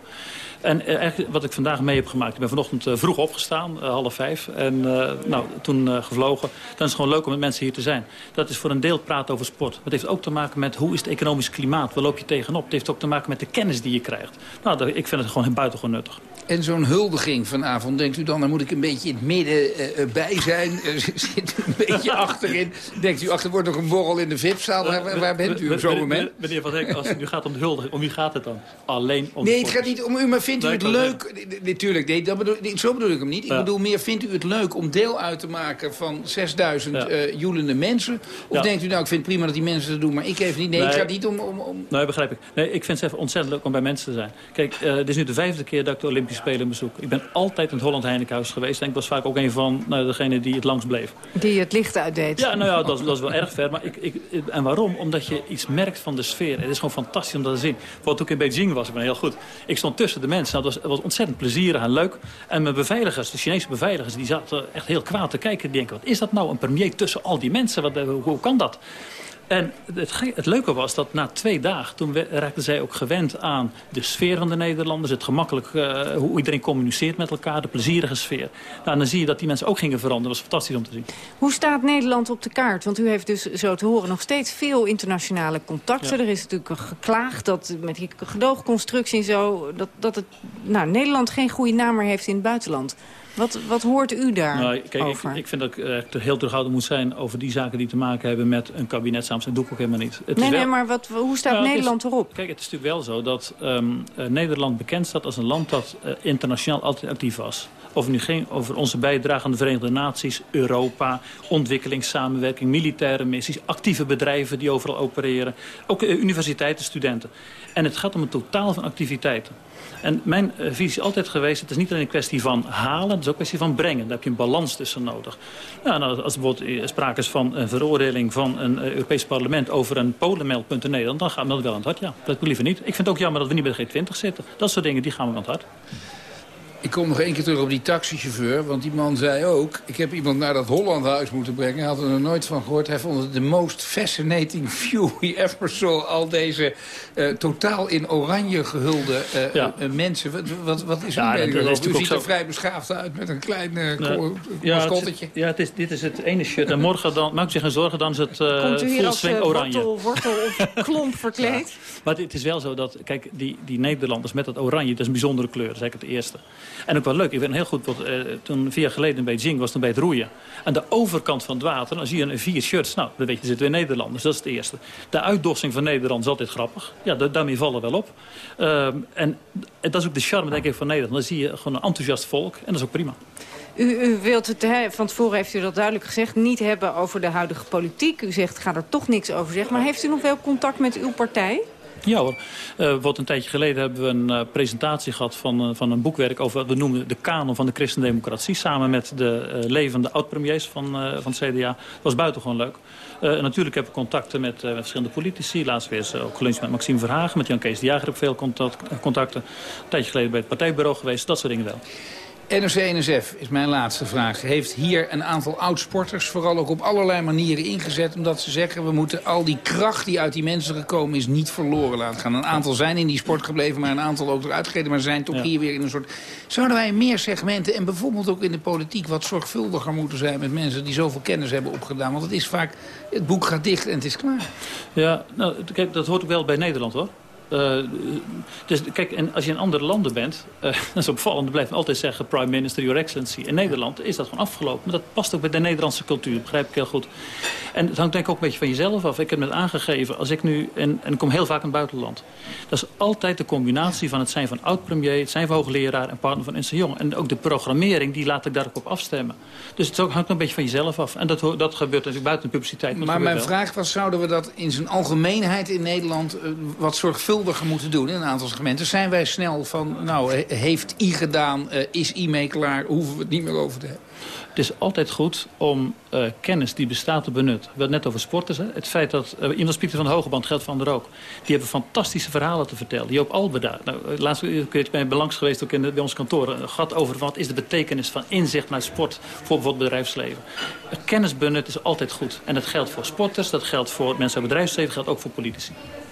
En eigenlijk wat ik vandaag mee heb gemaakt... ik ben vanochtend vroeg opgestaan, half vijf. En nou, toen gevlogen. Dan is het gewoon leuk om met mensen hier te zijn. Dat is voor een deel praten over sport. Het heeft ook te maken met hoe is het economisch klimaat? Waar loop je tegenop? Het heeft ook te maken met de kennis die je krijgt. Nou, ik vind het gewoon buitengewoon nuttig. En zo'n huldiging vanavond, denkt u dan, dan moet ik een beetje in het midden uh, bij zijn. Uh, *laughs* zit een beetje achterin. Denkt u, achter wordt nog een borrel in de VIP-zaal. Waar, waar, bent u op zo'n moment? Meneer Van Dijk, als het nu gaat om de huldiging, om wie gaat het dan? Alleen om Nee, het gaat niet om u, maar vindt u het leuk? Natuurlijk, nee, dat bedoel, zo bedoel ik hem niet. Ik bedoel meer, vindt u het leuk om deel uit te maken van 6000 ja. uh, joelende mensen? Of denkt u, nou, ik vind het prima dat die mensen het doen, maar ik even niet. Nee, nee. het gaat niet om... om, om... Nee, begrijp ik. Nee, ik vind het even ontzettend leuk om bij mensen te zijn. Kijk, dit is nu de vijfde keer dat ik de Olympische Spelen bezoek. Ik ben altijd in het Holland Heinekenhuis geweest. En ik was vaak ook een van nou, degenen die het langs bleef. Die het licht uitdeed. Ja, nou ja, dat, dat is wel erg ver. Maar ik, ik, en waarom? Omdat je iets merkt van de sfeer. Het is gewoon fantastisch om dat te zien. Wat ook in Beijing was, ik ben heel goed. Ik stond tussen de mensen. Nou, dat was, was ontzettend plezierig en leuk. En mijn beveiligers, de Chinese beveiligers, die zaten echt heel kwaad te kijken. Die denken, wat is dat nou, een premier tussen al die mensen? Wat, hoe, hoe kan dat? En het, het, leuke was dat na twee dagen, toen raakten zij ook gewend aan de sfeer van de Nederlanders. Het gemakkelijk, uh, hoe iedereen communiceert met elkaar, de plezierige sfeer. Nou, dan zie je dat die mensen ook gingen veranderen. Dat was fantastisch om te zien. Hoe staat Nederland op de kaart? Want u heeft dus zo te horen nog steeds veel internationale contacten. Ja. Er is natuurlijk geklaagd dat met die gedoogconstructie en zo... dat, dat het, nou, Nederland geen goede naam meer heeft in het buitenland. Wat, wat hoort u daar nou, kijk, over? Ik, ik vind dat ik uh, heel terughoudend moet zijn over die zaken die te maken hebben met een kabinet samen. Dat doe ik ook helemaal niet. Het nee, is wel... nee, maar wat, hoe staat nou, Nederland is, erop? Kijk, het is natuurlijk wel zo dat um, uh, Nederland bekend staat als een land dat uh, internationaal altijd actief was. Of het nu ging over onze bijdrage aan de Verenigde Naties, Europa, ontwikkelingssamenwerking, militaire missies, actieve bedrijven die overal opereren, ook universiteiten, studenten. En het gaat om een totaal van activiteiten. En mijn uh, visie is altijd geweest, het is niet alleen een kwestie van halen, het is ook een kwestie van brengen. Daar heb je een balans tussen nodig. Nou, als er bijvoorbeeld sprake is van een veroordeling van een uh, Europees parlement over een Nederland, dan gaat me dat wel aan het hart. Ja, dat wil liever niet. Ik vind het ook jammer dat we niet bij de G20 zitten. Dat soort dingen, die gaan me aan het hart. Ik kom nog één keer terug op die taxichauffeur. Want die man zei ook... ik heb iemand naar dat Hollandhuis moeten brengen. Hij had er nog nooit van gehoord. Hij vond het de most fascinating view *laughs* he ever saw. Al deze uh, totaal in oranje gehulde uh, ja. uh, mensen. Wat, wat, wat is ja, is U ziet zo... er vrij beschaafd uit met een klein nou, mascottetje. Ja, het is, dit is het ene shirt. En morgen dan, maak ik zich geen zorgen, dan is het Komt u hier als oranje. wortel, wortel of *laughs* klomp verkleed? Maar het is wel zo dat, kijk, die, die Nederlanders met dat oranje, dat is een bijzondere kleur. Dat is eigenlijk het eerste. En ook wel leuk, ik weet heel goed, uh, toen vier jaar geleden in Beijing was toen bij het roeien. Aan de overkant van het water, dan zie je een vier shirts. Nou, dan weet je, er zitten weer Nederlanders, dat is het eerste. De uitdossing van Nederland is altijd grappig. Ja, daarmee vallen wel op. Uh, en dat is ook de charme, denk ik, van Nederland. Dan zie je gewoon een enthousiast volk en dat is ook prima. U, u, wilt het, hè, van tevoren heeft u dat duidelijk gezegd, niet hebben over de huidige politiek. U zegt, ga er toch niks over zeggen. Maar heeft u nog wel contact met uw partij? Ja hoor. Uh, wat een tijdje geleden hebben we een uh, presentatie gehad van, uh, van een boekwerk over wat we noemen de kanon van de christendemocratie. Samen met de levende oud-premiers van, van het CDA. Dat was buitengewoon leuk. natuurlijk hebben we contacten met, verschillende politici. Laatst weer ook geluncht met Maxime Verhagen. Met Jan Kees de Jager heb ik veel contact, contacten. Een tijdje geleden bij het partijbureau geweest. Dat soort dingen wel. NOC-NSF is mijn laatste vraag. Heeft hier een aantal oud-sporters vooral ook op allerlei manieren ingezet... omdat ze zeggen, we moeten al die kracht die uit die mensen gekomen is... niet verloren laten gaan. Een aantal zijn in die sport gebleven, maar een aantal ook eruit gereden... maar zijn toch ja. hier weer in een soort... Zouden wij meer segmenten en bijvoorbeeld ook in de politiek... wat zorgvuldiger moeten zijn met mensen die zoveel kennis hebben opgedaan? Want het is vaak, het boek gaat dicht en het is klaar. Ja, nou, kijk, dat hoort ook wel bij Nederland, hoor. Uh, dus kijk, en als je in andere landen bent, uh, *laughs* dat is opvallend, dan blijft men altijd zeggen Prime Minister, Your Excellency. In Nederland is dat gewoon afgelopen. Maar dat past ook bij de Nederlandse cultuur, begrijp ik heel goed. En het hangt denk ik ook een beetje van jezelf af. Ik heb net aangegeven, als ik nu, en, en ik kom heel vaak in het buitenland. Dat is altijd de combinatie van het zijn van oud-premier... het zijn van hoogleraar en partner van Ernst Jong. En ook de programmering, die laat ik daar ook op afstemmen. Dus het hangt ook een beetje van jezelf af. En dat, dat gebeurt natuurlijk buiten de publiciteit. Maar mijn vraag was, zouden we dat in zijn algemeenheid in Nederland... Uh, wat zorgvuldiger moeten doen in een aantal gemeenten? Zijn wij snel van, nou, heeft I gedaan, uh, is I mee klaar... hoeven we het niet meer over te hebben? Het is altijd goed om uh, kennis die bestaat te benutten. We net over sporters. Hè? Het feit dat uh, iemand Pieter van de Hogeband, geldt van der ook. Die hebben fantastische verhalen te vertellen. Die op Albeda. Nou, laatst keer bij belangs geweest ook in de, bij ons kantoor. Een gat over wat is de betekenis van inzicht naar sport voor bijvoorbeeld bedrijfsleven. Kennis benutten is altijd goed. En dat geldt voor sporters, dat geldt voor mensen uit bedrijfsleven, dat geldt ook voor politici.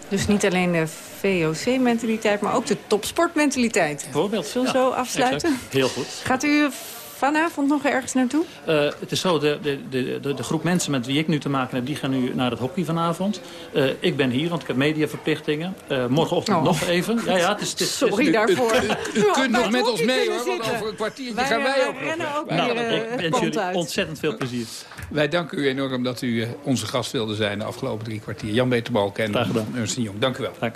Dus niet alleen de VOC-mentaliteit, maar ook de topsportmentaliteit. Bijvoorbeeld. Zullen we ja, zo afsluiten? Exact. Heel goed. Gaat u vanavond nog ergens naartoe? Uh, het is zo, de, de, de, de, groep mensen met wie ik nu te maken heb... die gaan nu naar het hockey vanavond. Uh, ik ben hier, want ik heb mediaverplichtingen. Uh, morgenochtend oh. nog even. Ja, ja, het is, het is, Sorry het is, daarvoor. U, u, u kunt nog met ons mee, hoor. Want over een kwartiertje wij, gaan wij ook rennen nog. ook nou, weer ik wens jullie uit. ontzettend veel plezier. Wij danken u enorm dat u onze gast wilde zijn de afgelopen drie kwartier. Jan Beter Balk en Ernst Jong. Dank u wel. Dank.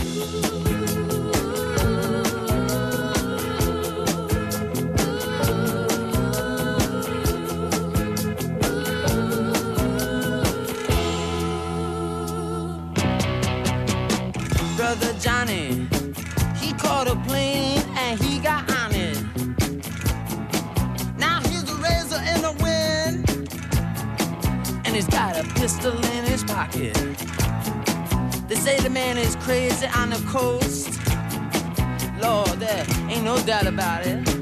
Say the man is crazy on the coast. Lord, there ain't no doubt about it.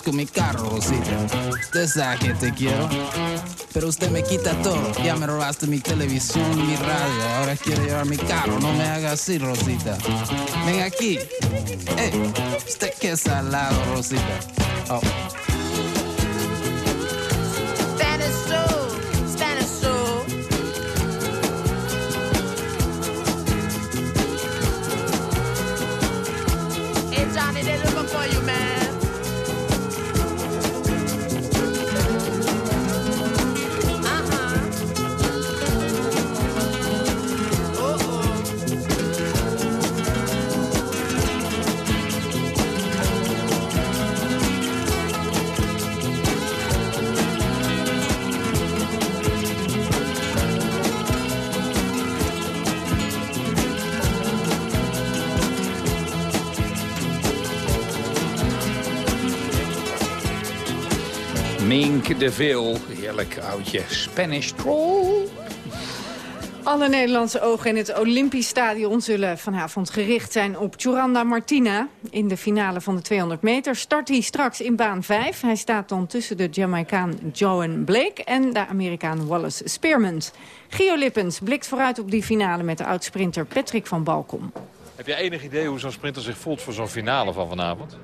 Con mi carro, Rosita? Usted sabe que te quiero. Pero usted me quita todo. Ya me robaste mi televisión, mi radio. Ahora quiero llevar mi carro. No me haga así, Rosita. Ven aquí. Ey, usted que es salado, Rosita. Oh. De Veel, heerlijk oudje. Spanish Troll. Alle Nederlandse ogen in het Olympisch Stadion zullen vanavond gericht zijn op Juranda Martina. In de finale van de 200 meter start hij straks in baan 5. Hij staat dan tussen de Jamaicaan Joan Blake en de Amerikaan Wallace Spearman. Gio Lippens blikt vooruit op die finale met de oudsprinter Patrick van Balkom. Heb jij enig idee hoe zo'n sprinter zich voelt voor zo'n finale van vanavond?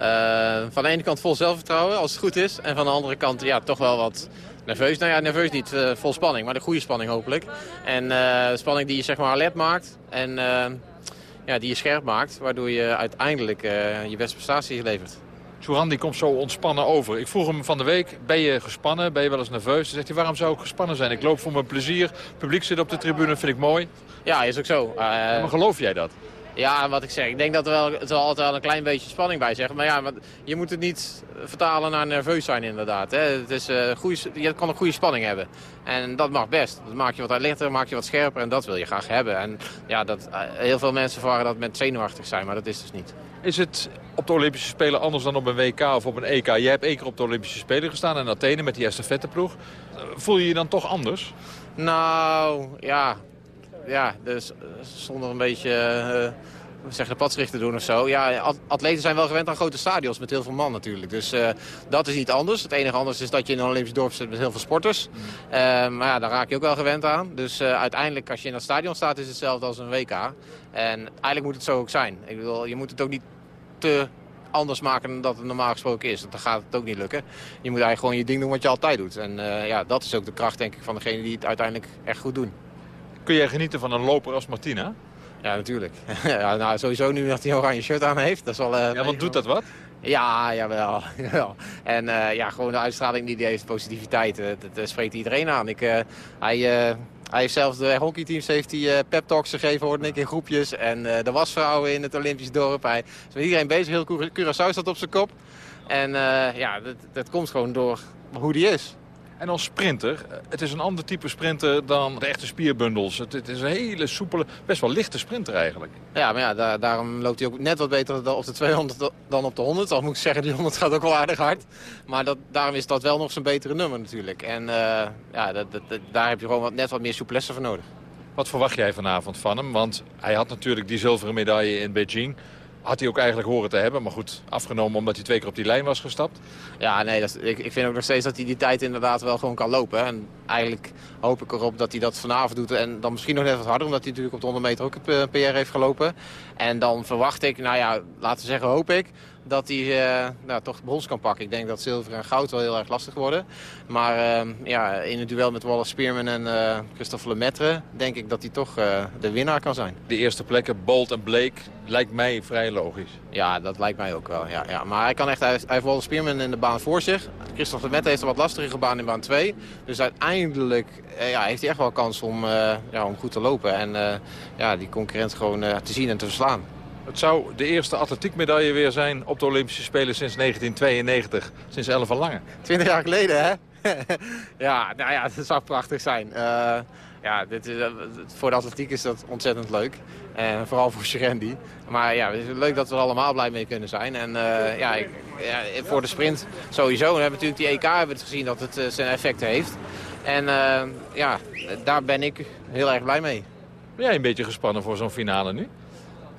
Uh, van de ene kant vol zelfvertrouwen, als het goed is. En van de andere kant ja, toch wel wat nerveus. Nou ja, nerveus niet, uh, vol spanning, maar de goede spanning hopelijk. En uh, spanning die je zeg maar alert maakt en ja, die je scherp maakt. Waardoor je uiteindelijk je beste prestatie levert. Souran die komt zo ontspannen over. Ik vroeg hem van de week, ben je gespannen? Ben je wel eens nerveus? Dan zegt hij, waarom zou ik gespannen zijn? Ik loop voor mijn plezier. Het publiek zit op de tribune, vind ik mooi. Ja, is ook zo. maar geloof jij dat? Ja, wat ik zeg. Ik denk dat er wel, er zal altijd wel een klein beetje spanning bij zeggen. Maar ja, je moet het niet vertalen naar nerveus zijn inderdaad. Hè. Het is, uh, goeie, je kan een goede spanning hebben. En dat mag best. Dat maakt je wat lichter, maakt je wat scherper en dat wil je graag hebben. En ja, dat, uh, heel veel mensen verwarren dat met zenuwachtig zijn, maar dat is dus niet. Is het op de Olympische Spelen anders dan op een WK of op een EK? Jij hebt één keer op de Olympische Spelen gestaan in Athene met die estafetteploeg. Voel je je dan toch anders? Nou, ja, ja, dus zonder een beetje uh, zeggen, de padsricht te doen of zo. Ja, atleten zijn wel gewend aan grote stadions met heel veel man natuurlijk. Dus uh, dat is niet anders. Het enige anders is dat je in een Olympisch dorp zit met heel veel sporters. Mm. Uh, maar ja, daar raak je ook wel gewend aan. Dus uiteindelijk als je in dat stadion staat is het hetzelfde als een WK. En eigenlijk moet het zo ook zijn. Ik bedoel, je moet het ook niet te anders maken dan dat het normaal gesproken is. Dan gaat het ook niet lukken. Je moet eigenlijk gewoon je ding doen wat je altijd doet. En ja, dat is ook de kracht denk ik van degene die het uiteindelijk echt goed doen. Kun jij genieten van een loper als Martina? Ja, natuurlijk. *laughs* ja, nou, sowieso nu dat hij een oranje shirt aan heeft. Dat is wel, uh, ja, want doet dat wat? Ja, jawel. *laughs* jawel. En uh, ja, gewoon de uitstraling die hij heeft, positiviteit, uh, dat, dat, spreekt iedereen aan. Ik, hij, hij heeft zelfs de hockeyteams heeft hij, pep talks gegeven, hoorde ik, in groepjes. En de wasvrouwen in het Olympisch dorp. Hij is met iedereen bezig. Heel Curaçao staat op zijn kop. En ja, dat, dat komt gewoon door hoe hij is. En als sprinter, het is een ander type sprinter dan de echte spierbundels. Het, het is een hele soepele, best wel lichte sprinter eigenlijk. Ja, maar ja, daar, daarom loopt hij ook net wat beter op de 200 dan op de 100. Al moet ik zeggen, die 100 gaat ook wel aardig hard. Maar dat, daarom is dat wel nog zijn betere nummer natuurlijk. En uh, ja, dat, dat, daar heb je gewoon wat, net wat meer souplesse voor nodig. Wat verwacht jij vanavond van hem? Want hij had natuurlijk die zilveren medaille in Beijing. Had hij ook eigenlijk horen te hebben. Maar goed, afgenomen omdat hij twee keer op die lijn was gestapt. Ja, nee, dat, ik, ik vind ook nog steeds dat hij die tijd inderdaad wel gewoon kan lopen. En eigenlijk hoop ik erop dat hij dat vanavond doet. En dan misschien nog net wat harder, omdat hij natuurlijk op de 100 meter ook een PR heeft gelopen. En dan verwacht ik, nou ja, laten we zeggen hoop ik dat hij uh, nou, toch de brons kan pakken. Ik denk dat zilver en goud wel heel erg lastig worden. Maar uh, ja, in het duel met Wallace Spearman en uh, Christophe Lemaitre... denk ik dat hij toch de winnaar kan zijn. De eerste plekken, Bolt en Blake, lijkt mij vrij logisch. Ja, dat lijkt mij ook wel. Ja, ja. Maar hij, kan echt, hij, heeft Wallace Spearman in de baan voor zich. Christophe Lemaitre heeft een wat lastigere baan in baan 2. Dus uiteindelijk ja, heeft hij echt wel kans om, ja, om goed te lopen. En ja, die concurrent gewoon te zien en te verslaan. Het zou de eerste atletiekmedaille weer zijn op de Olympische Spelen sinds 1992. Sinds 11 van Lange. 20 jaar geleden, hè? *laughs* ja, nou ja, dat zou prachtig zijn. Uh, ja, dit is, uh, voor de atletiek is dat ontzettend leuk. En vooral voor Sherendi. Maar ja, het is leuk dat we er allemaal blij mee kunnen zijn. En uh, ja, ik, ja, voor de sprint sowieso. We hebben natuurlijk die EK hebben het gezien dat het zijn effecten heeft. En ja, daar ben ik heel erg blij mee. Ben jij een beetje gespannen voor zo'n finale nu?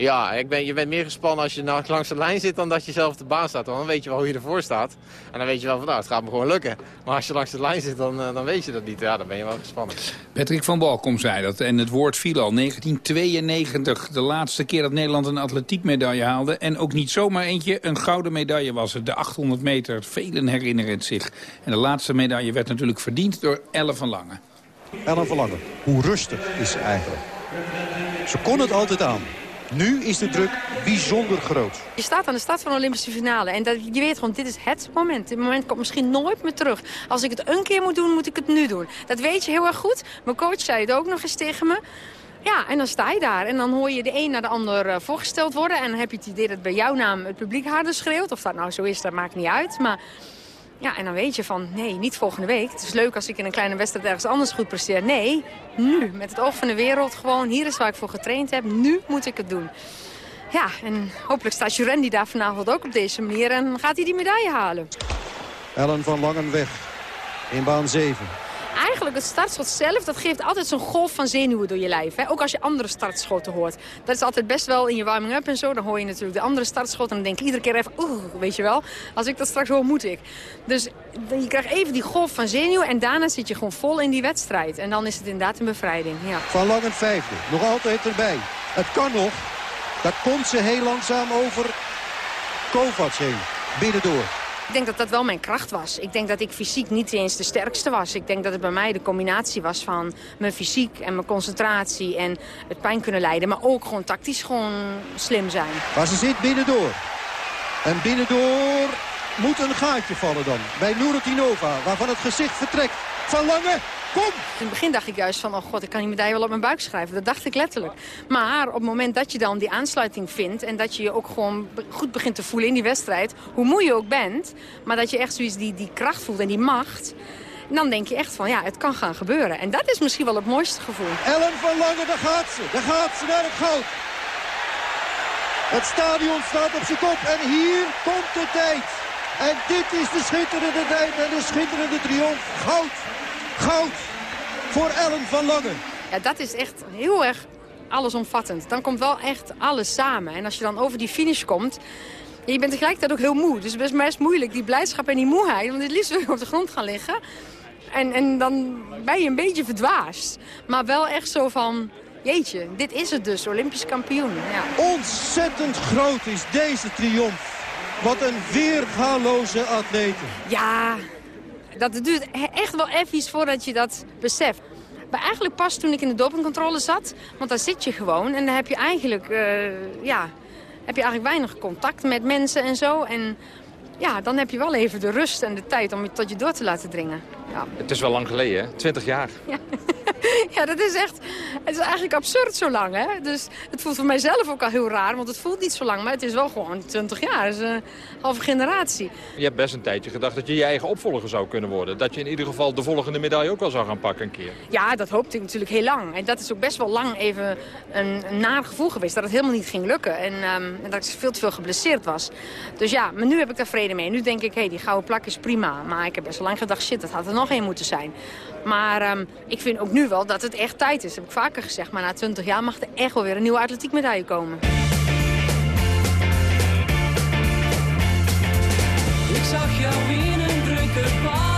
Ja, ik ben, je bent meer gespannen als je nou langs de lijn zit dan dat je zelf op de baan staat. Want dan weet je wel hoe je ervoor staat. En dan weet je wel van nou, het gaat me gewoon lukken. Maar als je langs de lijn zit, dan, dan weet je dat niet. Ja, dan ben je wel gespannen. Patrick van Balkom zei dat. En het woord viel al. 1992, de laatste keer dat Nederland een atletiekmedaille haalde. En ook niet zomaar eentje, een gouden medaille was het. De 800 meter, velen herinneren het zich. En de laatste medaille werd natuurlijk verdiend door Ellen van Lange. Ellen van Lange, hoe rustig is ze eigenlijk? Ze kon het altijd aan. Nu is de druk bijzonder groot. Je staat aan de start van de Olympische finale. En dat, je weet gewoon, dit is het moment. Dit moment komt misschien nooit meer terug. Als ik het een keer moet doen, moet ik het nu doen. Dat weet je heel erg goed. Mijn coach zei het ook nog eens tegen me. Ja, en dan sta je daar. En dan hoor je de een naar de ander uh, voorgesteld worden. En dan heb je het idee dat bij jouw naam het publiek harder schreeuwt. Of dat nou zo is, dat maakt niet uit. Maar ja, en dan weet je van, nee, niet volgende week. Het is leuk als ik in een kleine wedstrijd ergens anders goed presteer. Nee, nu, met het oog van de wereld, gewoon hier is waar ik voor getraind heb. Nu moet ik het doen. Ja, en hopelijk staat Jurendi daar vanavond ook op deze manier en gaat hij die medaille halen. Ellen van Langenweg in baan 7. Eigenlijk het startschot zelf, dat geeft altijd zo'n golf van zenuwen door je lijf. Hè? Ook als je andere startschoten hoort. Dat is altijd best wel in je warming-up en zo. Dan hoor je natuurlijk de andere startschoten. En dan denk ik iedere keer even, oeh, weet je wel. Als ik dat straks hoor, moet ik. Dus je krijgt even die golf van zenuwen en daarna zit je gewoon vol in die wedstrijd. En dan is het inderdaad een bevrijding, ja. Van Langen vijfde, nog altijd erbij. Het kan nog. Daar komt ze heel langzaam over Kovacs heen. Binnendoor. Ik denk dat dat wel mijn kracht was. Ik denk dat ik fysiek niet eens de sterkste was. Ik denk dat het bij mij de combinatie was van mijn fysiek en mijn concentratie en het pijn kunnen leiden. Maar ook gewoon tactisch gewoon slim zijn. Maar ze zit binnendoor. En binnendoor moet een gaatje vallen dan. Bij Nurutinova, waarvan het gezicht vertrekt. Van Lange, kom! In het begin dacht ik juist van, oh god, ik kan die medaille wel op mijn buik schrijven. Dat dacht ik letterlijk. Maar op het moment dat je dan die aansluiting vindt... en dat je je ook gewoon goed begint te voelen in die wedstrijd... hoe moe je ook bent, maar dat je echt zoiets die, die kracht voelt en die macht... dan denk je echt van, ja, het kan gaan gebeuren. En dat is misschien wel het mooiste gevoel. Ellen van Lange, daar gaat ze. Daar gaat ze naar het goud. Het stadion staat op zijn kop en hier komt de tijd. En dit is de schitterende tijd en de schitterende triomf. Goud, goud voor Ellen van Lange. Ja, dat is echt heel erg allesomvattend. Dan komt wel echt alles samen. En als je dan over die finish komt... je bent tegelijkertijd ook heel moe. Dus het is best moeilijk, die blijdschap en die moeheid. Want het liefst wil je op de grond gaan liggen. En, en dan ben je een beetje verdwaasd. Maar wel echt zo van... Jeetje, dit is het dus, Olympisch kampioen. Ja. Ontzettend groot is deze triomf. Wat een weergaloze atleten. Ja, dat duurt echt wel even voordat je dat beseft. Maar eigenlijk pas toen ik in de dopingcontrole zat, want daar zit je gewoon. En dan heb je eigenlijk, uh, ja, heb je eigenlijk weinig contact met mensen en zo. En ja, dan heb je wel even de rust en de tijd om je tot je door te laten dringen. Ja. Het is wel lang geleden, hè? 20 jaar. Ja. *laughs* ja, dat is echt... Het is eigenlijk absurd zo lang, hè? Dus het voelt voor mijzelf ook al heel raar, want het voelt niet zo lang. Maar het is wel gewoon 20 jaar. Het is een halve generatie. Je hebt best een tijdje gedacht dat je je eigen opvolger zou kunnen worden. Dat je in ieder geval de volgende medaille ook wel zou gaan pakken een keer. Ja, dat hoopte ik natuurlijk heel lang. En dat is ook best wel lang even een, een naar gevoel geweest. Dat het helemaal niet ging lukken. En, um, en dat ik veel te veel geblesseerd was. Dus ja, maar nu heb ik daar vrede Nu denk ik, hé, die gouden plak is prima. Maar ik heb best lang gedacht, shit, dat had er nog één moeten zijn. Maar um, ik vind ook nu wel dat het echt tijd is. Dat heb ik vaker gezegd. Maar na 20 jaar mag er echt wel weer een nieuwe atletiekmedaille komen. Ik zag jou in een drukke bar.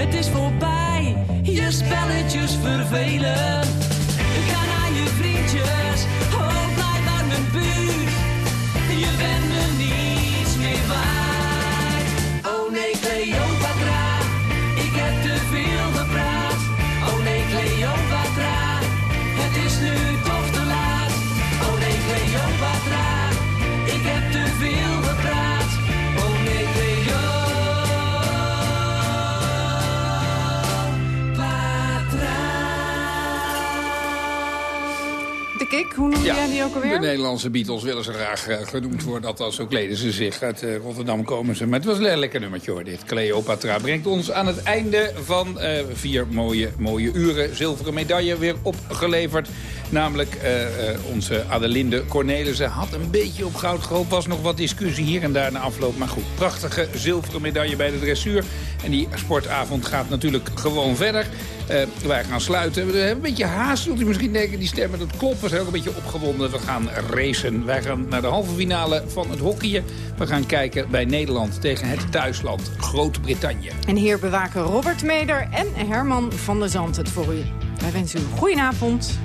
Het is voorbij, je spelletjes vervelen. Hoe noem jij die ook alweer? De Nederlandse Beatles willen ze graag eh, genoemd worden. Althans, zo kleden ze zich. Uit eh, Rotterdam komen ze. Maar het was een lekker nummertje hoor, dit. Cleopatra brengt ons aan het einde van eh, vier mooie, mooie uren. Zilveren medaille weer opgeleverd. Namelijk uh, uh, onze Adelinde Cornelissen had een beetje op goud gehoopt. Was nog wat discussie hier en daar na afloop. Maar goed, prachtige zilveren medaille bij de dressuur. En die sportavond gaat natuurlijk gewoon verder. Uh, wij gaan sluiten. We hebben een beetje haast. Zult u misschien denken, die stemmen, dat klopt. We zijn ook een beetje opgewonden. We gaan racen. Wij gaan naar de halve finale van het hockeyen. We gaan kijken bij Nederland tegen het thuisland Groot-Brittannië. En hier bewaken Robert Meder en Herman van der Zand het voor u. Wij wensen u een goedenavond.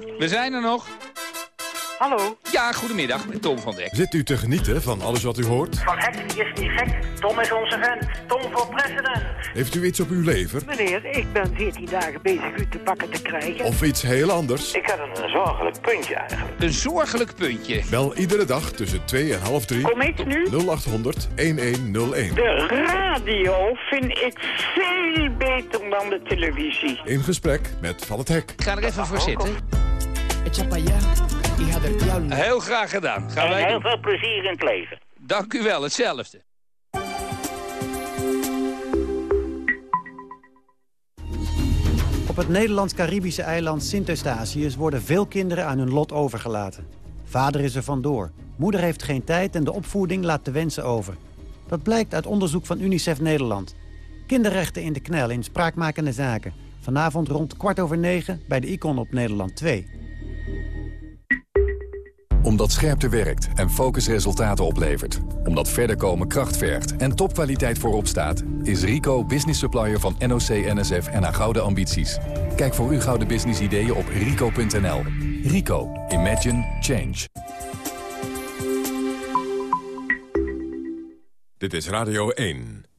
Ja, we zijn er nog. Hallo. Ja, goedemiddag, Tom van Dek. Zit u te genieten van alles wat u hoort? Van Hek is niet gek. Tom is onze vent. Tom voor president. Heeft u iets op uw lever? Meneer, ik ben 14 dagen bezig u te pakken te krijgen. Of iets heel anders? Ik had een, zorgelijk puntje eigenlijk. Een zorgelijk puntje? Bel iedere dag tussen 2 en half 3. Kom ik nu? 0800 1101. De radio vind ik veel beter dan de televisie. In gesprek met Van het Hek. Ik ga er even voor zitten. Heel graag gedaan. Gaan en wij heel doen. veel plezier in het leven. Dank u wel, hetzelfde. Op het Nederlands-Caribische eiland Sint-Eustatius worden veel kinderen aan hun lot overgelaten. Vader is er vandoor, moeder heeft geen tijd en de opvoeding laat de wensen over. Dat blijkt uit onderzoek van UNICEF Nederland. Kinderrechten in de knel in spraakmakende zaken. Vanavond rond kwart over negen bij de Icon op Nederland 2 omdat scherpte werkt en focus resultaten oplevert. Omdat verder komen kracht vergt en topkwaliteit voorop staat... is Rico business supplier van NOC, NSF en haar gouden ambities. Kijk voor uw gouden business ideeën op rico.nl. Rico. Imagine. Change. Dit is Radio 1.